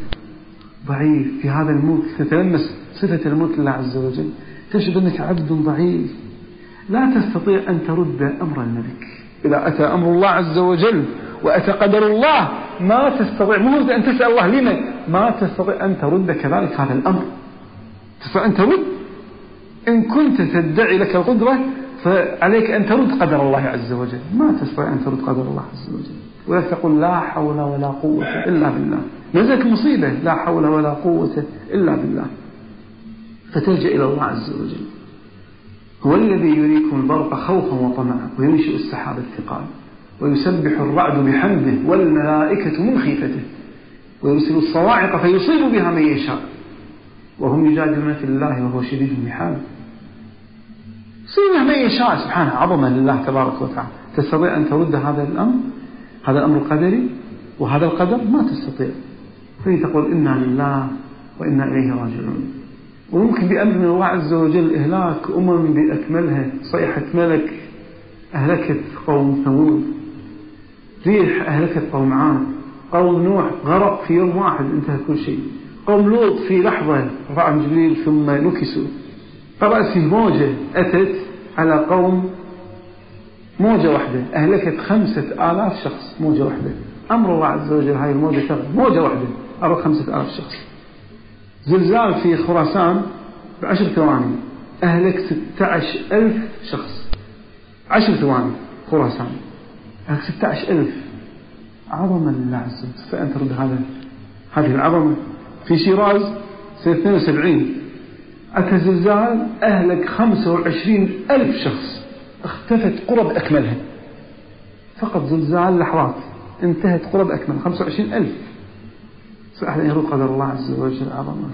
ضعيف في هذا الملك. تتلمس صفة الملك لله عز وجل. تشعر أنك عبد ضعيف. لا تستطيع أن ترد أمر الملك. إذا أتى أمر الله عز وجل وأتى قدر الله. ما تستطيع مو أن تسأل الله لما ما تستطيع أن ترد كذلك هذا الأمر. تستطيع أن ترد. إن كنت تدعي لك القدرة فعليك أن ترد قدر الله عز وجل. ما تستطيع أن ترد قدر الله عز وجل. ولا تقول لا حول ولا قوة إلا بالله. نزلك مصيبة. لا حول ولا قوة إلا بالله. فتلجأ إلى الله عز وجل. هو الذي يريكم البرق خوفا وطمعا وينشئ السحاب الثقال. ويسبح الرعد بحمده والملائكة من خيفته ويرسل الصواعق فيصيب بها من يشاء وهم يجادلون في الله وهو شديد المحال. يصيب من يشاء سبحانه عظمة لله تبارك وتعالى. تستطيع أن ترد هذا الأمر؟ هذا الأمر القدري وهذا القدر ما تستطيع. فهي تقول إنا لله وإنا إليه راجعون. وممكن بأمر من الله عز وجل إهلاك أمم بأكملها صيحة ملك أهلكت قوم ثمود. ريح أهلكت قوم عاد قوم نوح غرق في يوم واحد انتهى كل شيء. قوم لوط في لحظة رفع جبريل ثم نكسوا. في موجة أتت على قوم موجة واحدة. أهلكت خمسة آلاف شخص موجة واحدة. أمر الله عز وجل هاي الموجة موجة واحدة. أرى خمسة آلاف شخص. زلزال في خراسان بعشر ثواني. أهلك ستة عشر ألف شخص. عشر ثواني خراسان. أهلك ستة عشر ألف. عظمة لله عز وجل فأنت ترد هذا هذه العظمة. في شيراز سنة 72 أتى زلزال أهلك 25 ألف شخص. اختفت قرب أكملها. فقط زلزال لحظات. انتهت قرب أكمل. 25 ألف. فأحد يرد قدر الله عز وجل عظمة.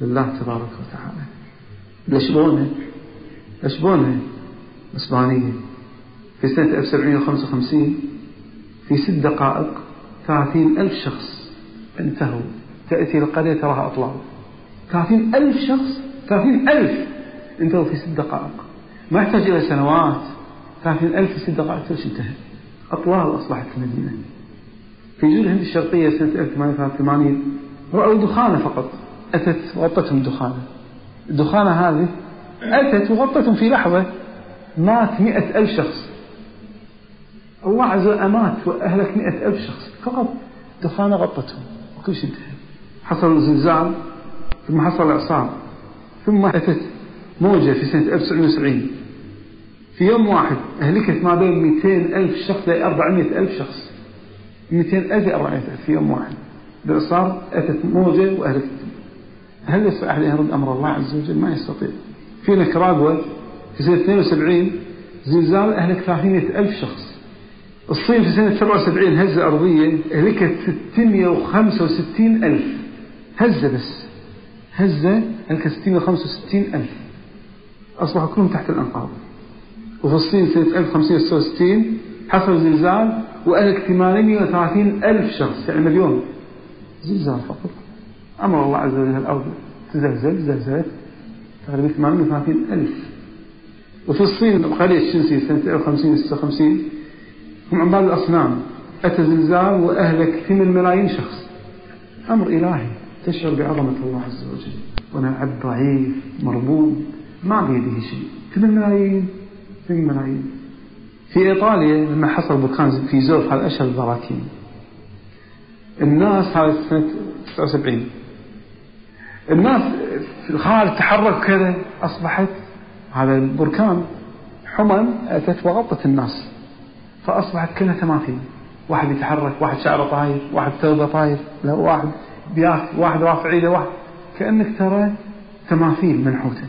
لله تبارك وتعالى. ليش بونه؟ اسبانية في سنة 1755 في ست دقائق ثلاثين ألف شخص انتهوا. تأتي القرية تراها أطلال. ثلاثين ألف شخص ثلاثين ألف انتهوا في ست دقائق. ما يحتاج إلى سنوات ثلاثين ألف في ست دقائق كل شيء انتهى. أطلال أصبحت المدينة. في جزء الهند الشرقية سنة 1883 رأوا دخانة فقط. أتت وغطتهم دخانة. الدخانة هذه أتت وغطتهم في لحظة مات مئة ألف شخص. الله عز وجل أمات وأهلك مئة ألف شخص فقط. دخانة غطتهم وكل شيء انتهى. حصل زلزال ثم حصل إعصار ثم أتت موجة في سنة 1970 في يوم واحد أهلكت ما بين 200 ألف شخص إلى 400 ألف شخص. 200 ألف إلى 400 ألف في يوم واحد. بإعصار أتت موجة وأهلكت. هل أحد يرد أمر الله عز وجل؟ ما يستطيع. في نيكاراغوا في سنة 72 زلزال أهلك 300 ألف شخص. الصين في سنة 77 هزة أرضية أهلكت 665 ألف. هزة بس. هزة أهلكت 665 ألف. أصبحوا كلهم تحت الأنقاض. وفي الصين سنة 1566 حصل زلزال وأهلك 830 ألف شخص يعني مليون. زلزال فقط. أمر الله عز وجل الأرض تزلزل زلزلت تقريبا 830 ألف. وفي الصين القرية الشمسية سنة 1950 56 هم عباد الأصنام أتى زلزال وأهلك 8 ملايين شخص. أمر إلهي. تشعر بعظمة الله عز وجل. وأنا عبد ضعيف مربوط ما بيده شيء. 8 ملايين 8 ملايين في إيطاليا لما حصل بركان في زوف هذا أشهر البراكين. الناس هذا سنة 79 الناس في الخارج تحرك كذا أصبحت هذا البركان. حمم أتت وغطت الناس. فأصبحت كلها تماثيل. واحد يتحرك واحد شعره طاير واحد ثوبه طاير لا واحد بياك واحد رافع إيده واحد. كأنك ترى تماثيل منحوتة.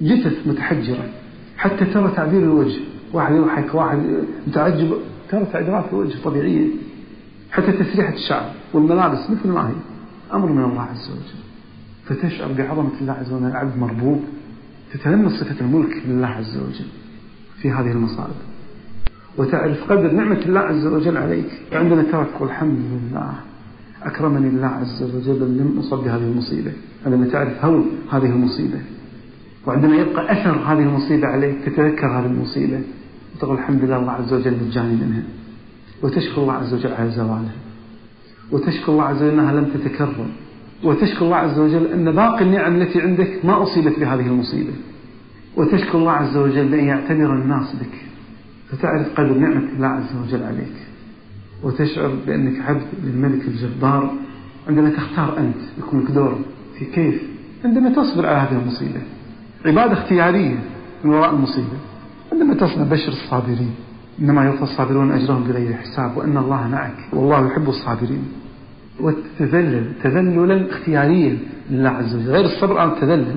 جثث متحجرة. حتى ترى تعبير الوجه. واحد يضحك واحد متعجب. ترى تعبيرات الوجه طبيعية. حتى تسريحة الشعر والملابس مثل ما هي. أمر من الله عز وجل. فتشعر بعظمة الله عز وجل العبد مربوط تتلمس صفة الملك لله عز وجل في هذه المصائب. وتعرف قدر نعمة الله عز وجل عليك. عندما ترى تقول الحمد لله. أكرمني الله عز وجل لم أصب بهذه المصيبة. عندما تعرف هول هذه المصيبة. وعندما يبقى أثر هذه المصيبة عليك تتذكر هذه المصيبة. وتقول الحمد لله الله عز وجل نجاني منها. وتشكر الله عز وجل على زوالها. وتشكر الله عز وجل أنها لم تتكرر. وتشكر الله عز وجل أن باقي النعم التي عندك ما أصيبت بهذه المصيبة. وتشكر الله عز وجل بأن يعتبر الناس بك. فتعرف قدر نعمة الله عز وجل عليك. وتشعر بأنك عبد للملك الجبار. عندما تختار أنت يكون لك دور في كيف؟ عندما تصبر على هذه المصيبة. عبادة اختيارية من وراء المصيبة. عندما تصبر بشر الصابرين. إنما يوفى الصابرون أجرهم بغير حساب. وأن الله معك. والله يحب الصابرين. وتتذلل تذللا اختياريا لله عز وجل. غير الصبر أن تذلل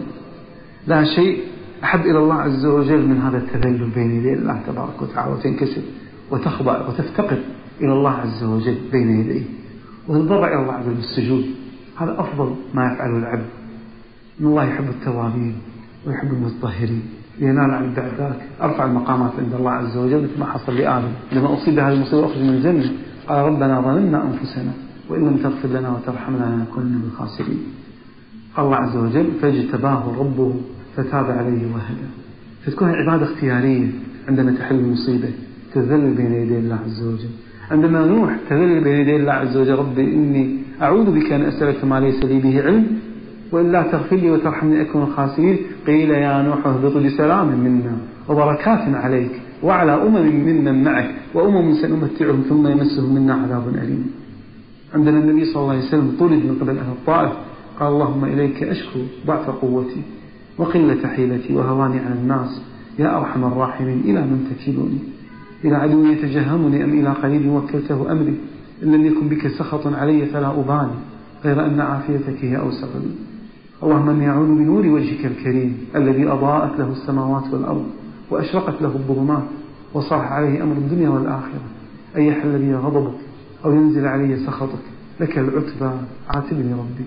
لا شيء أحب إلى الله عز وجل من هذا التذلل بين يدي الله تبارك وتعالى وتنكسر وتخضع وتفتقر إلى الله عز وجل بين يديه وتضرع إلى الله عز وجل بالسجود. هذا أفضل ما يفعله العبد. إن الله يحب التوابين ويحب المتطهرين. لينال عن بعد ذلك أرفع المقامات عند الله عز وجل مثل ما حصل لآدم. لما أصيب بهذه المصيبة أخرج من الجنة. قال ربنا ظلمنا أنفسنا وإن لم تغفر لنا وترحمنا لنكون من الخاسرين. قال الله عز وجل فاجتباه ربه فتاب عليه وهدى فتكون العبادة اختيارية عندما تحل المصيبة تذل بين يدي الله عز وجل. عندما نوح تذل بين يدي الله عز وجل ربي إني أعوذ بك أن أسألك ما ليس لي به علم وإلا تغفر لي وترحمني أكون الخاسرين قيل يا نوح اهبط بسلام منا وبركات عليك وعلى أمم ممن معك وأمم سنمتعهم ثم يمسهم منا عذاب أليم. عندنا النبي صلى الله عليه وسلم طرد من قبل أهل الطائف قال اللهم إليك أشكو ضعف قوتي. وقلة حيلتي وهواني على الناس يا أرحم الراحمين إلى من تكلني؟ إلى عدو يتجهمني أم إلى قريب وكلته أمري؟ إن لم يكن بك سخط علي فلا أبالي غير أن عافيتك هي أوسع لي. اللهم أني أعوذ بنور وجهك الكريم الذي أضاءت له السماوات والأرض وأشرقت له الظلمات وصاح عليه أمر الدنيا والآخرة. أن يحل بي غضبك أو ينزل علي سخطك لك العتبى عاتبني ربي.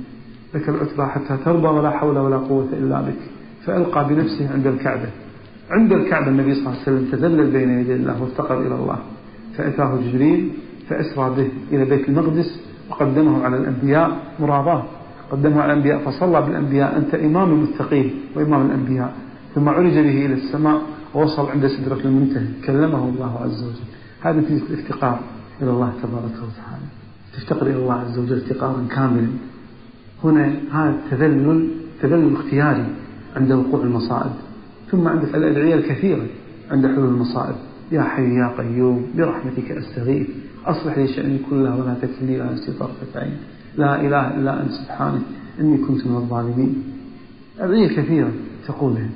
لك العتبى حتى ترضى ولا حول ولا قوة إلا بك. فألقى بنفسه عند الكعبة. عند الكعبة النبي صلى الله عليه وسلم تذلل بين يدي الله وافتقر إلى الله. فأتاه جبريل فأسرى به إلى بيت المقدس وقدمه على الأنبياء مراباه. قدمه على الأنبياء فصلى بالأنبياء أنت إمام المتقين وإمام الأنبياء. ثم عرج به إلى السماء ووصل عند سدرة المنتهى. كلمه الله عز وجل. هذا نتيجة الافتقار إلى الله تبارك وتعالى. تفتقر إلى الله عز وجل افتقارا كاملا. هنا هذا التذلل تذلل اختياري. عند وقوع المصائب ثم عندك الأدعية الكثيرة عند حلول المصائب. يا حي يا قيوم برحمتك أستغيث. أصلح لي شأني كله ولا تكلني إلى نفسي طرفة عين لا إله إلا أنت سبحانك. إني كنت من الظالمين. أدعية كثيرة تقولها.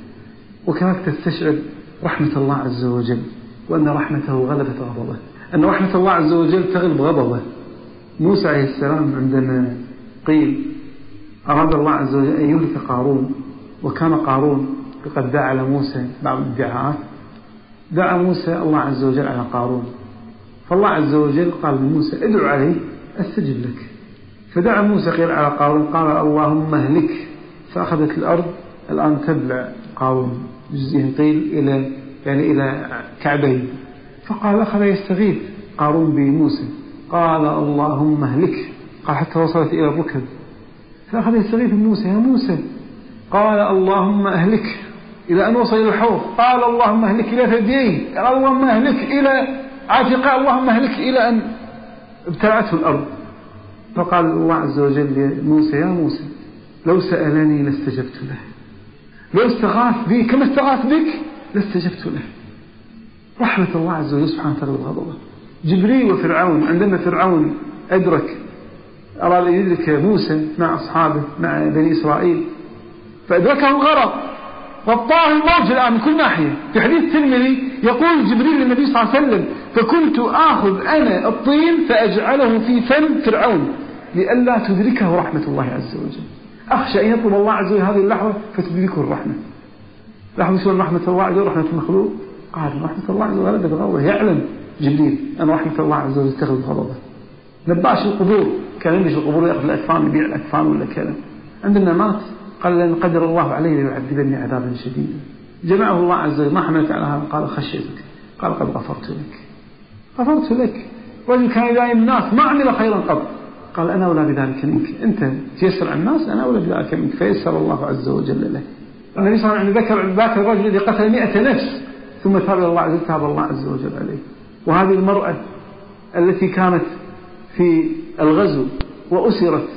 وكذلك تستشعر رحمة الله عز وجل وأن رحمته غلبت غضبه. أن رحمة الله عز وجل تغلب غضبه. موسى عليه السلام عندما قيل أراد الله عز وجل أن يهلك قارون وكان قارون قد دعا لموسى بعض الادعاءات دعا موسى الله عز وجل على قارون. فالله عز وجل قال لموسى ادعو عليه أستجب لك. فدعا موسى قيل على قارون قال اللهم اهلك. فأخذت الأرض الآن تبلع قارون جزئين قيل إلى يعني إلى كعبين. فقال أخذ يستغيث قارون بموسى قال اللهم اهلك. قال حتى وصلت إلى الركب. فأخذ يستغيث بموسى يا موسى قال اللهم أهلك إلى أن وصل إلى الحوض. قال اللهم أهلك إلى ثدييه قال اللهم أهلك إلى عاتقاء اللهم أهلك إلى أن ابتلعته الأرض. فقال الله عز وجل لموسى يا موسى لو سألني لاستجبت له. لو استغاث بي كما استغاث بك لاستجبت له. رحمة الله عز وجل سبحانه وتعالى غضبه جبريل وفرعون عندما فرعون أدرك. أراد أن يدرك موسى مع أصحابه مع بني إسرائيل. فأدركه الغرق غطاه الموج الآن من كل ناحية. في حديث الترمذي يقول جبريل للنبي صلى الله عليه وسلم فكنت آخذ أنا الطين فأجعله في فم فرعون لئلا تدركه رحمة الله عز وجل. أخشى أن يطلب الله عز وجل هذه اللحظة فتدركه الرحمة. لحظة شلون رحمة الله عز وجل رحمة المخلوق. قال رحمة الله عز وجل غلبت غضبه يعلم جبريل أن رحمة الله عز وجل تغلب غضبه نباش القبور. كان ينبش القبور يأخذ الأكفان يبيع الأكفان ولا كذا. عندنا مات قال لأن قدر الله علي ليعذبني عذابا شديدا. جمعه الله عز وجل ما حملت على هذا؟ قال خشيتك. قال قد غفرت لك. غفرت لك. رجل كان يدايم الناس ما عمل خيرا قط. قال أنا أولى بذلك منك. أنت تيسر على الناس أنا أولى بذلك منك. فيسر الله عز وجل له. النبي صلى الله عليه وسلم ذكر ذاك الرجل الذي قتل مئة نفس ثم تاب الله عز وجل تاب الله عز وجل عليه. وهذه المرأة التي كانت في الغزو وأسرت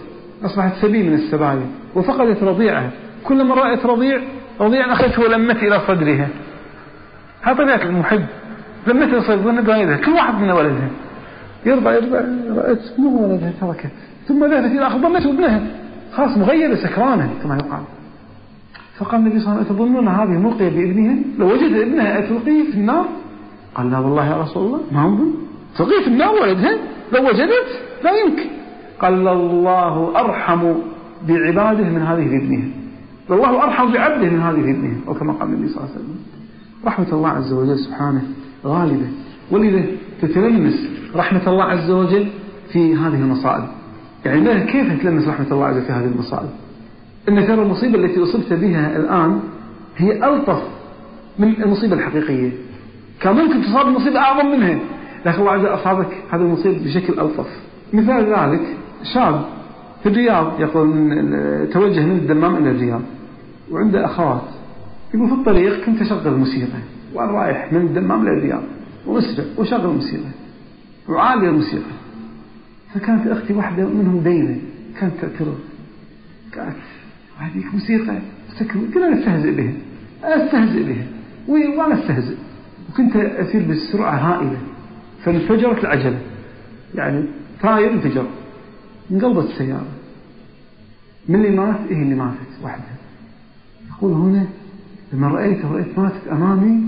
أصبحت سبيل من السبايا. وفقدت رضيعها كلما رأت رضيع رضيع أخذته ولمته إلى صدرها. هذا طبيعة المحب. لمته إلى صدرها كل واحد من ولدها يرضى يرضى رأت مو ولدها تركت ثم ذهبت إلى آخر ضمته ابنها. خلاص مغيبة سكرانة كما يقال. فقال النبي صلى الله عليه وسلم أتظنون هذه ملقية بابنها لو وجد ابنها أتلقيه في النار؟ قال لا والله يا رسول الله ما هم تلقيه في النار ولدها؟ لو وجدت لا يمكن. قال الله أرحم بعباده من هذه بابنها والله أرحم بعبده من هذه بابنها أو كما قال النبي صلى الله عليه وسلم رحمة الله عز وجل سبحانه غالبة. ولذا تتلمس رحمة الله عز وجل في هذه المصائب. يعني كيف تلمس رحمة الله عز وجل في هذه المصائب؟ أن ترى المصيبة التي أصبت بها الآن هي ألطف من المصيبة الحقيقية. كان ممكن تصاب بمصيبة أعظم منها. لكن الله عز وجل أصابك هذه المصيبة بشكل ألطف. مثال ذلك شاب في الرياض يقول من توجه من الدمام إلى الرياض وعنده أخوات يقول في الطريق كنت أشغل موسيقى وأنا رايح من الدمام إلى الرياض ومسرع وشغل موسيقى وعالية الموسيقى. فكانت أختي واحدة منهم دينة كانت تعترض. قالت هذيك موسيقى كنا نستهزئ بها أستهزئ بها وأنا أستهزئ. وكنت أسير بسرعة هائلة فانفجرت العجلة. يعني تاير انفجر. انقلبت السيارة. من اللي مات إيه اللي ماتت؟ وحدها يقول هنا لما رأيت رأيت ماتت أمامي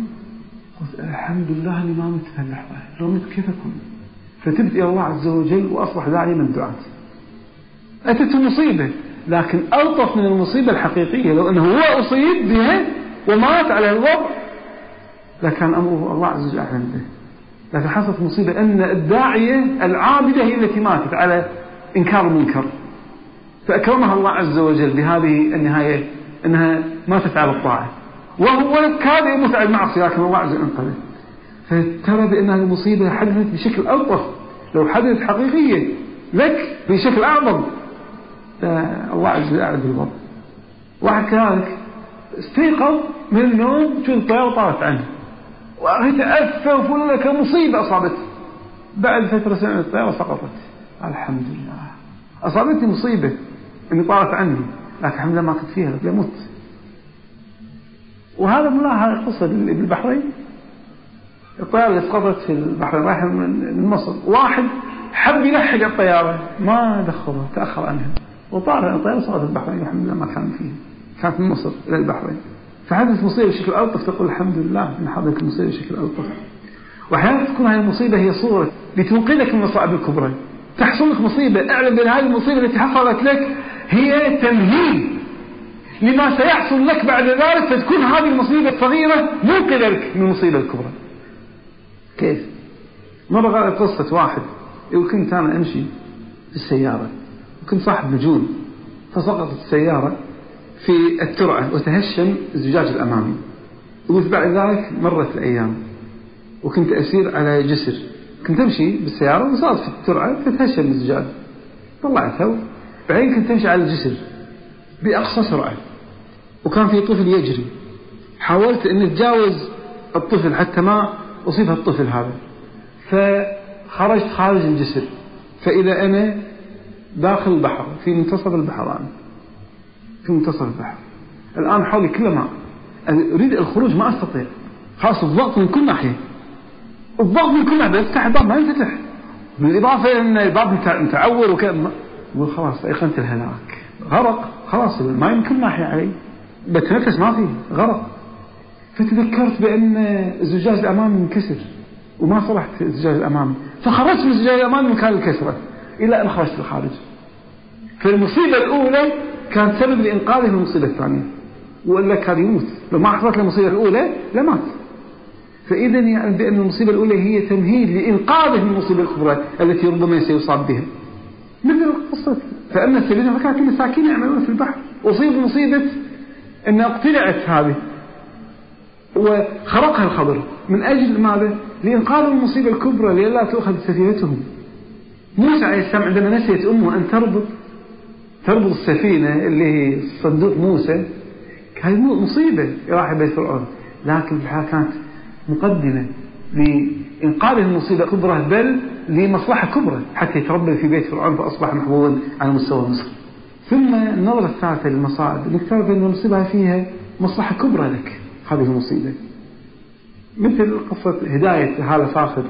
قلت الحمد لله أني ما مت في اللحظة لو مت كيف أكون؟ فتبت إلى الله عز وجل وأصبح داعي من الدعاة أتته مصيبة لكن ألطف من المصيبة الحقيقية. لو أنه هو أصيب بها ومات على الوضع لكان أمره الله عز وجل أعلم به. لكن حصلت مصيبة أن الداعية العابدة هي التي ماتت على إنكار المنكر فأكرمها الله عز وجل بهذه النهاية أنها ماتت على الطاعة. وهو كاد يموت على المعصية لكن الله عز وجل انقذه فترى بأن هذه المصيبة حدثت بشكل ألطف. لو حدثت حقيقية لك بشكل أعظم. الله عز وجل أعد بالبر واحد كذلك استيقظ من النوم شو الطيارة طارت عنه. وتأفى وفل كمصيبة أصابته. بعد فترة سمع الطيارة سقطت. الحمد لله أصابتني مصيبة إني طارت عني لكن الحمد لله ما كنت فيها لمت وهذا هذه قصة بالبحرين الطيارة اللي سقطت في البحرين رايحة من مصر. واحد حب يلحق الطيارة ما دخلها تأخر عنها. وطار الطيارة سقطت البحرين الحمد لله ما كان فيها. كانت من مصر إلى البحرين. فحدث مصيبة بشكل ألطف تقول الحمد لله إن حدثت المصيبة بشكل ألطف. وأحيانا تكون هذه المصيبة هي صورة لتنقذك من المصائب الكبرى. تحصل لك مصيبة. اعلم بأن هذه المصيبة التي حصلت لك هي تمهيد لما سيحصل لك بعد ذلك. فتكون هذه المصيبة الصغيرة منقذة لك من المصيبة الكبرى. كيف؟ مرة قصة واحد. يقول كنت أنا أمشي في السيارة وكنت صاحب نجوم فسقطت السيارة في الترعة وتهشم الزجاج الأمامي. ومن بعد ذلك مرت الأيام وكنت أسير على جسر كنت أمشي بالسيارة وصارت في الترعة فتهشم الزجاج طلعتها بعدين كنت أمشي على الجسر بأقصى سرعة. وكان في طفل يجري. حاولت أن أتجاوز الطفل حتى ما أصيب الطفل هذا. فخرجت خارج الجسر. فإذا أنا داخل البحر في منتصف البحر الآن. في منتصف البحر. الآن حولي كله ماء أريد الخروج ما أستطيع. خلاص الضغط من كل ناحية. الضغط كل ناحية افتح الباب ما ينفتح. بالإضافة أن الباب متعور وكذا خلاص أيقنت الهلاك. غرق. خلاص من كل ناحية علي. بتنفس ما في. غرق. فتذكرت بأن الزجاج الأمامي انكسر وما صلحت الزجاج الأمامي فخرجت من الزجاج الأمامي مكان الكسرة إلى أن خرجت للخارج. فالمصيبة الأولى كانت سبب لإنقاذه من المصيبة الثانية. وإلا كان يموت. لو ما حصلت المصيبة الأولى لمات. فإذا يعني بأن المصيبة الأولى هي تمهيد لإنقاذه من المصيبة الكبرى التي ربما سيصاب بها. مثل قصة فأن السفينة فكانت المساكين يعملون في البحر. أصيب بمصيبة أن اقتلعت هذه. وخرقها الخضر. من أجل ماذا؟ لإنقاذ المصيبة الكبرى لئلا تؤخذ سفينتهم. موسى عليه السلام عندما نسيت أمه أن تربط تربط السفينة اللي هي صندوق موسى هذه مصيبة راح بيت فرعون. لكن الحياة كانت مقدمة لإنقاذ المصيبة الكبرى بل لمصلحة كبرى حتى يتربى في بيت فرعون فأصبح محبوبا على مستوى مصر. ثم النظرة الثالثة للمصائب إنك تعرف أن المصيبة فيها مصلحة كبرى لك هذه المصيبة. مثل قصة هداية هذا فاخر.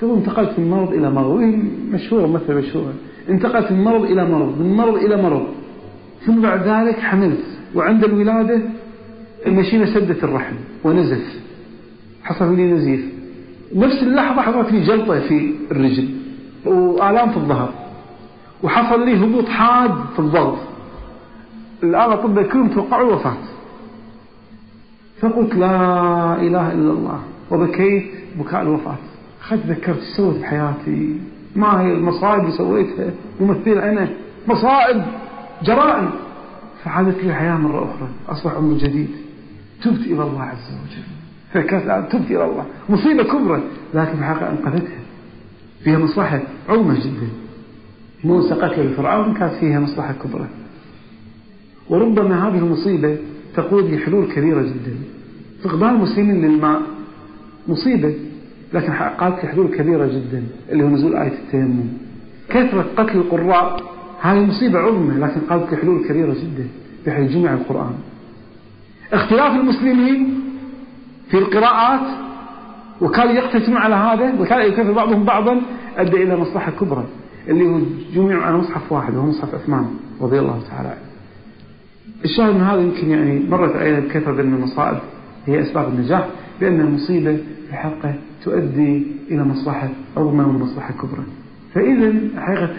تقول انتقلت من مرض إلى مرض وهي مشهورة مثل مشهورة. انتقلت من مرض إلى مرض من مرض إلى مرض. ثم بعد ذلك حملت وعند الولادة المشيمة سدت الرحم ونزف. حصل لي نزيف. نفس اللحظة حصلت لي جلطة في الرجل وآلام في الظهر. وحصل لي هبوط حاد في الضغط. الآن الأطباء كلهم توقعوا الوفاة. فقلت لا إله إلا الله. وبكيت بكاء الوفاة. أخذت ذكرت سويت بحياتي؟ ما هي المصائب اللي سويتها؟ ممثل أنا. مصائب جرائم. فعادت لي الحياة مرة أخرى. أصبح عمر جديد. تبت إلى الله عز وجل. فكانت تبت إلى الله. مصيبة كبرى. لكن في الحقيقة أنقذتها. فيها مصلحة عظمى جدا. موسى قتل فرعون كانت فيها مصلحة كبرى. وربما هذه المصيبة تقود لحلول كبيرة جدا. فقدان المسلمين للماء مصيبة. لكن قالت حلول كبيرة جدا اللي هو نزول آية التيمم. كثرة قتل القراء؟ هذه مصيبة عظمى لكن قالت حلول كبيرة جدا. بحيث جمع القرآن. اختلاف المسلمين في القراءات وكانوا يقتسمون على هذا وكان يكفر بعضهم بعضا أدى إلى مصلحة كبرى اللي هو جمعوا على مصحف واحد وهو مصحف عثمان رضي الله تعالى عنه. الشاهد من هذا يمكن يعني مرت علينا بكثرة من المصائب هي أسباب النجاح بأن المصيبة في حقه تؤدي إلى مصلحة عظمى ومصلحة كبرى. فإذا حقيقة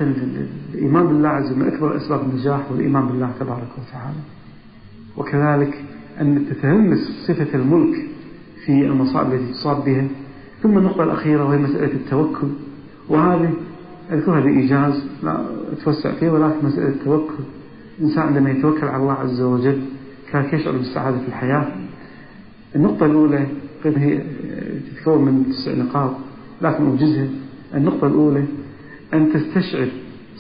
الإيمان بالله عز وجل من أكبر أسباب النجاح والإيمان بالله تبارك وتعالى. وكذلك أن تتهمس صفة الملك في المصائب التي تصاب بها. ثم النقطة الأخيرة وهي مسألة التوكل. وهذه أذكرها بإيجاز لا أتوسع فيها ولكن مسألة التوكل. الإنسان عندما يتوكل على الله عز وجل كان يشعر بالسعادة في الحياة. النقطة الأولى هي تتكون من تسع نقاط لكن أوجزها. النقطة الأولى أن تستشعر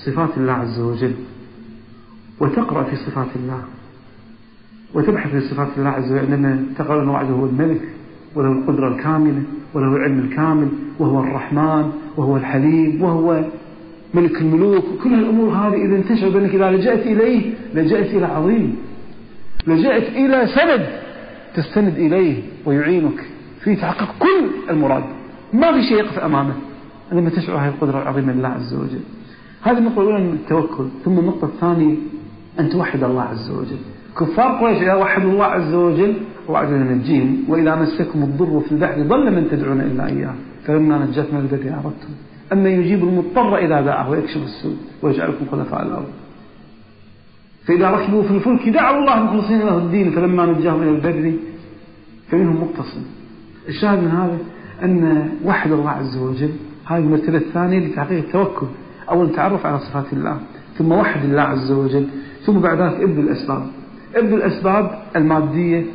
صفات الله عز وجل وتقرأ في صفات الله وتبحث في صفات الله عز وجل عندما تقرأ أنه هو الملك. وله القدرة الكاملة وله العلم الكامل وهو الرحمن وهو الحليم وهو ملك الملوك. كل الأمور هذه إذا انتشر بأنك إذا لجأت إليه لجأت إلى عظيم. لجأت إلى سند تستند إليه ويعينك في تحقق كل المراد. ما في شيء يقف أمامه عندما تشعر هذه القدرة العظيمة لله عز وجل. هذه النقطة الأولى من التوكل. ثم النقطة الثانية أن توحد الله عز وجل. كفار قريش إذا وحدوا الله عز وجل وجل ينجيهم وإذا مسكم الضر في البحر ضل من تدعون إلا إياه فلما نجاكم من الذي أردتم. أما يجيب المضطر إذا دعاه ويكشف السوء ويجعلكم خلفاء الأرض. فإذا ركبوا في الفلك دعوا الله مخلصين له الدين فلما نجاهم إلى البر فمنهم مقتصد الشاهد من هذا أن وحد الله عز وجل هذه المرتبة الثانية لتحقيق التوكل. أولا تعرف على صفات الله ثم وحد الله عز وجل ثم بعد ذلك ابذل الأسباب ابذل الأسباب المادية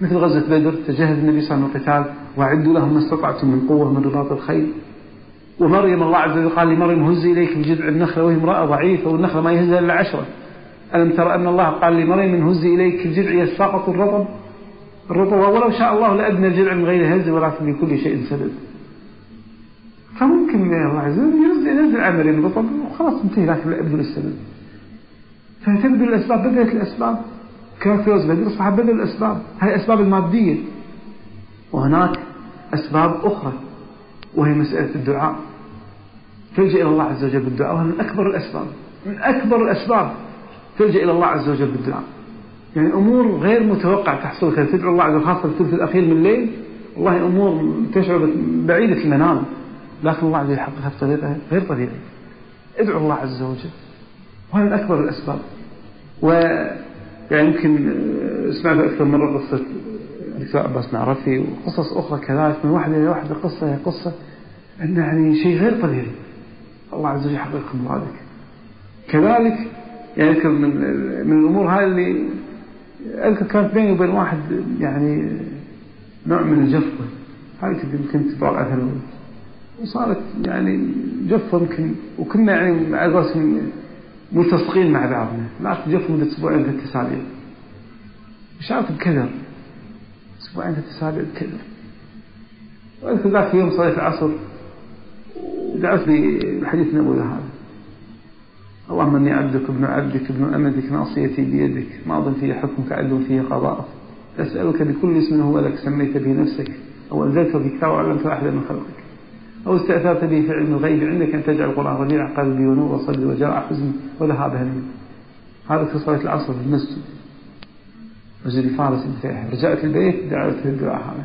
مثل غزة بدر تجهز النبي صلى الله عليه وسلم القتال وأعدوا لهم ما استطعتم من قوة من رباط الخيل. ومريم الله عز وجل قال لمريم هزي إليك بجذع النخلة وهي امرأة ضعيفة والنخلة ما يهزها إلا عشرة. ألم ترى أن الله قال لمريم هزي إليك بجذع يساقط الرطب. الرطب ولو شاء الله لأدنى الجذع من غير هز ولكن لكل شيء سبب فممكن الله عز وجل ينزل مريم الرطب وخلاص انتهي لكن يبذل السبب فتبذل الأسباب بدأت الأسباب. في بدر الصحابة بدأوا الأسباب. هذه الأسباب المادية. وهناك أسباب أخرى وهي مسألة الدعاء. تلجأ إلى الله عز وجل بالدعاء وهي من أكبر الأسباب. من أكبر الأسباب تلجأ إلى الله عز وجل بالدعاء. يعني أمور غير متوقع تحصل. تدعو الله عز وجل خاصة الثلث الأخير من الليل؟ والله أمور تشعر بعيدة المنام. لكن الله عز وجل يحققها بطريقة غير طبيعية. ادعو الله عز وجل. وهذا من أكبر الأسباب. و يعني يمكن سمعت أكثر مرة قصة الدكتور عباس نعرفي وقصص أخرى كذلك من واحدة إلى واحدة قصة هي قصة أن يعني شيء غير طبيعي. الله عز وجل يحقق مرادك كذلك يعني أذكر من من الأمور هاي اللي أذكر كانت بيني وبين واحد يعني نوع من الجفة هاي كنت يمكن تطلع أثر وصارت يعني جفة يمكن وكنا يعني على قولتهم ملتصقين مع بعضنا. لكن جفة مدة أسبوعين ثلاث أسابيع شعرت بكدر أسبوعين ثلاث أسابيع بكدر وأذكر ذاك يوم صليت العصر ودعوت لي الحديث النبوي هذا. اللهم إني عبدك ابن عبدك ابن امتك ناصيتي بيدك. ماض في حكمك عدل فيه قضاءك أسألك بكل اسم هو لك سميت به نفسك أو انزلته في كتاب وعلمته أحدا من خلقك. أو استأثرت به في علم الغيب عندك أن تجعل القرآن ربيع قلبي ونور صدري وجراء حزني وذهاب همي هذا في صلاة العصر في المسجد. مسجد فارس انتهى. رجعت البيت دعوت الدعاء هذا.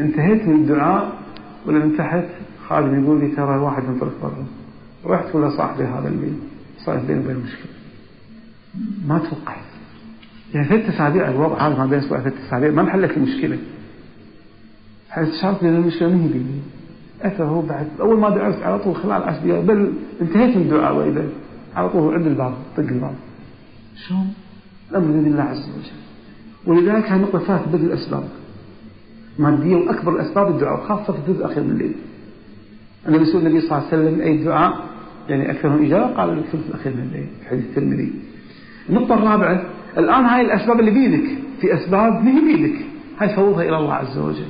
انتهيت من الدعاء ولما انتهيت خالد يقول لي ترى واحد ينطلق برا. رحت ولا صاحبي هذا اللي صارت بيني وبين مشكلة. ما توقعت. يعني ثلاث أسابيع الوضع هذا ما بين أسبوع ثلاث أسابيع. ما انحلت المشكلة. حيث شعرت بأن المشكلة ما هي بيني. أتى هو بعد. أول ما دعوت على طول خلال عشر بل انتهيت من الدعاء وإذا على طول عند الباب طق الباب. شلون؟ الأمر بيد الله عز وجل. ولذلك هذه النقطة ثالثة بدل الأسباب. مادية وأكبر الأسباب الدعاء خاصة في الثلث الأخير من الليل. النبي صلى الله عليه وسلم أي دعاء يعني أكثرهم إجابة قال الثلث الأخير من الليل حديث الترمذي. النقطة الرابعة الآن هاي الأسباب اللي بيدك في أسباب ما هي بيدك. هاي فوضها إلى الله عز وجل.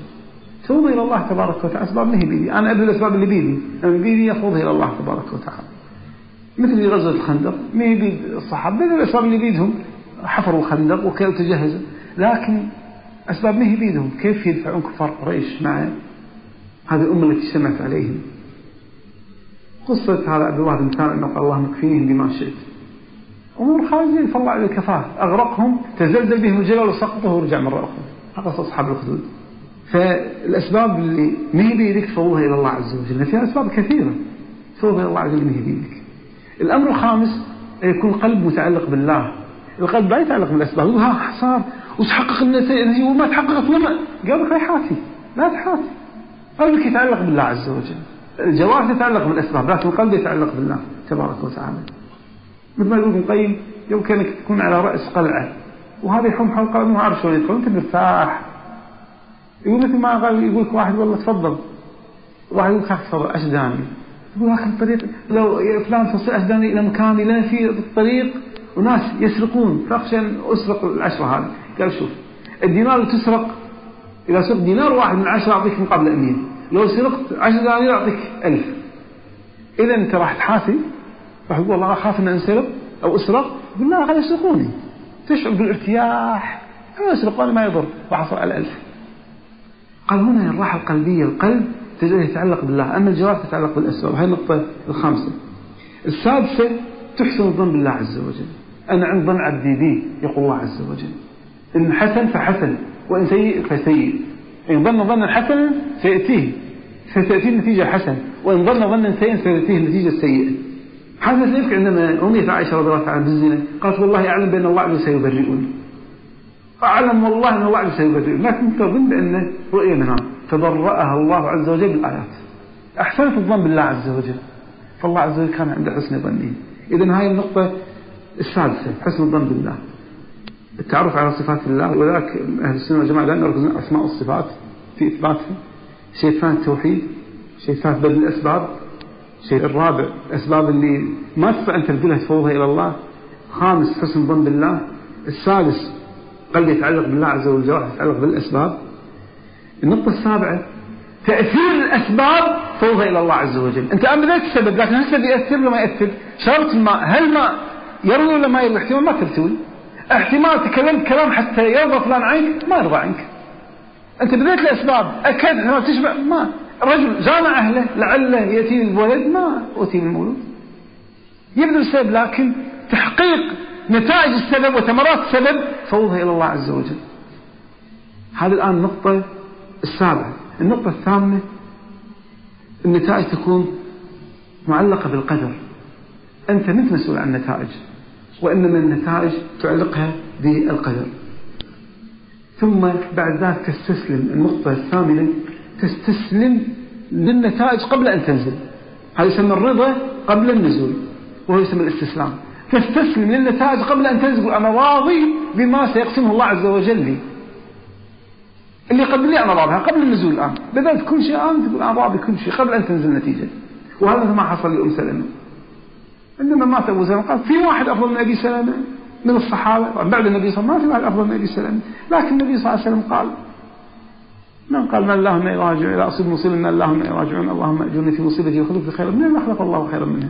فوضها إلى الله تبارك وتعالى. أسباب ما هي بيدي؟ أنا أبذل الأسباب اللي بيدي. أنا بيدي أفوضها إلى الله تبارك وتعالى. مثل غزوة الخندق ما هي بيد الصحابة؟ بذل الأسباب اللي بيدهم. حفروا الخندق وكيف تجهزوا. لكن أسباب ما هي بيدهم؟ كيف يدفعون كفار قريش مع هذه الأمة التي اجتمعت عليهم. قصة هذا عبد الله بن سالم أنه قال اللهم اكفينيهم بما شئت. أمور خارجين فالله على الكفاة أغرقهم تزلزل بهم الجبل وسقطه ورجع مرة أخرى هذا أصحاب الخدود. فالأسباب اللي ما هي بيدك فوضها إلى الله عز وجل فيها أسباب كثيرة فوضها إلى الله عز وجل ما هي بيدك. الأمر الخامس يكون قلب متعلق بالله. القلب لا يتعلق بالأسباب ها صار وتحقق النتيجة وما تحققت لما قلبك لا يحاسي لا تحاسي قلبك يتعلق بالله عز وجل. الجوارح تتعلق بالأسباب لكن القلب يتعلق بالله تبارك وتعالى. مثل ما يقول ابن القيم يمكنك تكون على رأس قلعة. وهذا يحوم حول قلعة مو عارف شلون يدخل أنت مرتاح يقول مثل ما قال يقول واحد والله تفضل. واحد يقول تفضل أشداني يقول لكن الطريق لو فلان توصل أشداني إلى مكاني لا في الطريق وناس يسرقون. فأخشى أن أسرق العشرة هذه. قال شوف الدينار اللي تسرق. إذا سرق دينار واحد من عشرة أعطيك مقابل أمين لو سرقت عشر دنانير أعطيك ألف. إذا أنت راح تحاسب. راح تقول والله أخاف أن أنسرق أو أسرق. يقول لا خلي يسرقوني. تشعر بالارتياح. أنا يسرقوني ما يضر. وحصل على ألف. قال هنا الراحة القلبية القلب يتعلق بالله أما الجوارح تتعلق بالأسباب هاي النقطة الخامسة. السادسة تحسن الظن بالله عز وجل. أنا عند ظن عبدي بي يقول الله عز وجل. إن حسن فحسن وإن سيء فسيء. إن ظن ظنا حسنا سيأتيه ستأتيه النتيجة حسن. وإن ظن ظنا سيئا سيأتيه النتيجة السيئة. هذا سيفك عندما أميت عائشة رضي الله عنها بالزنا قالت والله أعلم بأن الله عز سيبرئني. أعلم والله أن الله عز سيبرئني لكن تظن رؤية منام فبرأها الله عز وجل بالآيات. أحسنت الظن بالله عز وجل. فالله عز وجل كان عند حسن ظنه إذا هاي النقطة السادسة حسن الظن بالله. التعرف على صفات الله وذلك أهل السنة والجماعة لا يركزون أسماء الصفات في إثباتها. شيء الثاني التوحيد شيء الثالث بذل الأسباب شيء الرابع الأسباب اللي ما تستطيع أن تبذلها تفوضها إلى الله. خامس حسن الظن بالله. السادس قلب يتعلق بالله عز وجل الجوارح يتعلق بالأسباب. النقطة السابعة تأثير الأسباب فوضها إلى الله عز وجل. أنت الآن بذلك السبب لكن هل السبب يأثر ولا ما يأثر؟ شرط الماء هل الماء يروي ولا ما يروي؟ احتمال ما ترتوي احتمال تكلمت كلام حتى يرضى فلان عنك ما يرضى عنك. أنت بذلك الأسباب أكد احتمال تشبع ما. رجل جامع أهله لعله يأتي الولد ما أتي المولود يبذل السبب لكن تحقيق نتائج السبب وثمرات السبب فوضها إلى الله عز وجل. هذه الآن النقطة السابعة. النقطة الثامنة النتائج تكون معلقة بالقدر. أنت منت مسؤول عن النتائج وإنما النتائج تعلقها بالقدر. ثم بعد ذلك تستسلم. النقطة الثامنة تستسلم للنتائج قبل أن تنزل. هذا يسمى الرضا قبل النزول وهو يسمى الاستسلام. تستسلم للنتائج قبل أن تنزل أنا راضي بما سيقسمه الله عز وجل لي. اللي قبل لي أنا راضي قبل النزول الآن. بدأت كل شيء الآن تقول أنا راضي كل شيء قبل أن تنزل النتيجة. وهذا ما حصل لأم سلمة. عندما مات أبو سلمة قال في واحد أفضل من أبي سلمة من الصحابة. بعد النبي صلى الله عليه وسلم ما في واحد أفضل من أبي سلمة. لكن النبي صلى الله عليه وسلم قال من قال من اللهم يراجع إذا أصيب مصيبة من اللهم يراجعون اللهم أجرني في مصيبتي وخلف خيرا. منها ما خلق الله خيرا منها؟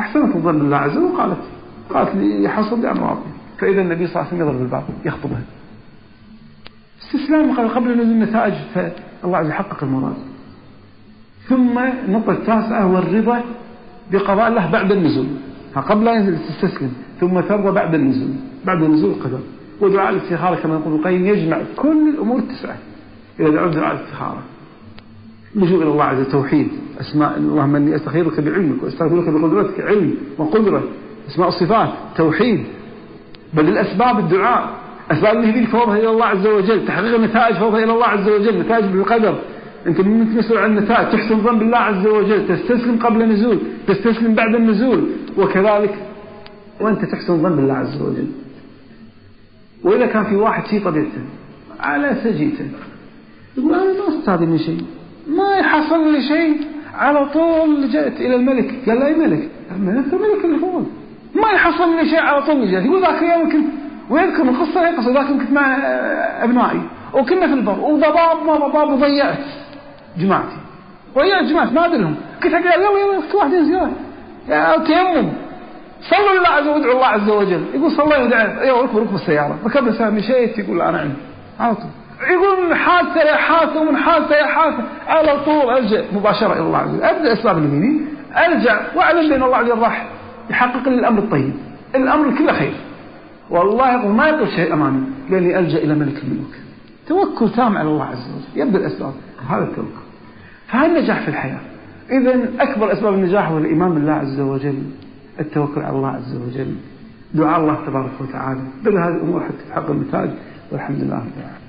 أحسنت الظن بالله عز وجل وقالت قالت لي حصل لي راضي فإذا النبي صلى الله عليه وسلم يضرب الباب يخطبها. استسلام قبل نزول النتائج فالله عز وجل يحقق المراد. ثم النقطة التاسعة هو الرضا بقضاء الله بعد النزول. قبل أن تستسلم ثم ترضى بعد النزول بعد نزول القدر. ودعاء الاستخارة كما يقول القيم يجمع كل الأمور التسعة. إذا دعوت دعاء الاستخارة اللجوء إلى الله عز وجل توحيد. أسماء اللهم إني أستخيرك بعلمك وأستغفرك بقدرتك علم وقدرة أسماء الصفات توحيد. بل الأسباب الدعاء. أسباب النهدي فوضها إلى الله عز وجل. تحقيق النتائج فوضها إلى الله عز وجل. نتائج بالقدر. أنت من مسؤول عن النتائج. تحسن الظن بالله عز وجل. تستسلم قبل النزول. تستسلم بعد النزول. وكذلك وأنت تحسن الظن بالله عز وجل. وإذا كان في واحد في طبيعته على سجيته. يقول أنا ما أستاذن شيء. ما يحصل لي شيء. على طول لجأت إلى الملك. قال لا يا ملك؟ الملك الملك اللي فوق ما يحصل لي شيء على طول لجأت يقول ذاك اليوم كنت ويذكر القصة يقصد ذاك كنت مع أبنائي. وكنا في البر. وضباب ما ضباب وضيعت جماعتي. ضيعت جماعتي ما أدري لهم. كنت أقول يلا يلا كل واحد ينزل يا تيمم صلوا لله عز وجل الله عز وجل. يقول صلى ودعا أيوه ركب ركب السيارة. ركب السيارة مشيت يقول أنا عندي. على طول. يقول من حادثة يا حادثة ومن حادثة يا حادثة على طول ألجأ مباشرة إلى الله عز وجل. أبدأ أسباب اليميني أرجع وأعلم بأن الله عز وجل راح يحقق لي الأمر الطيب. الأمر كله خير. والله ما يقول شيء أمامي. لأني ألجأ إلى ملك الملوك توكل تام على الله عز وجل. يبدأ الأسباب. هذا التوكل. فهذا النجاح في الحياة؟ إذا أكبر أسباب النجاح هو الإيمان بالله عز وجل. التوكل على الله عز وجل. دعاء الله تبارك وتعالى. بل هذه الأمور حتى تحقق النتائج. والحمد لله رب العالمين.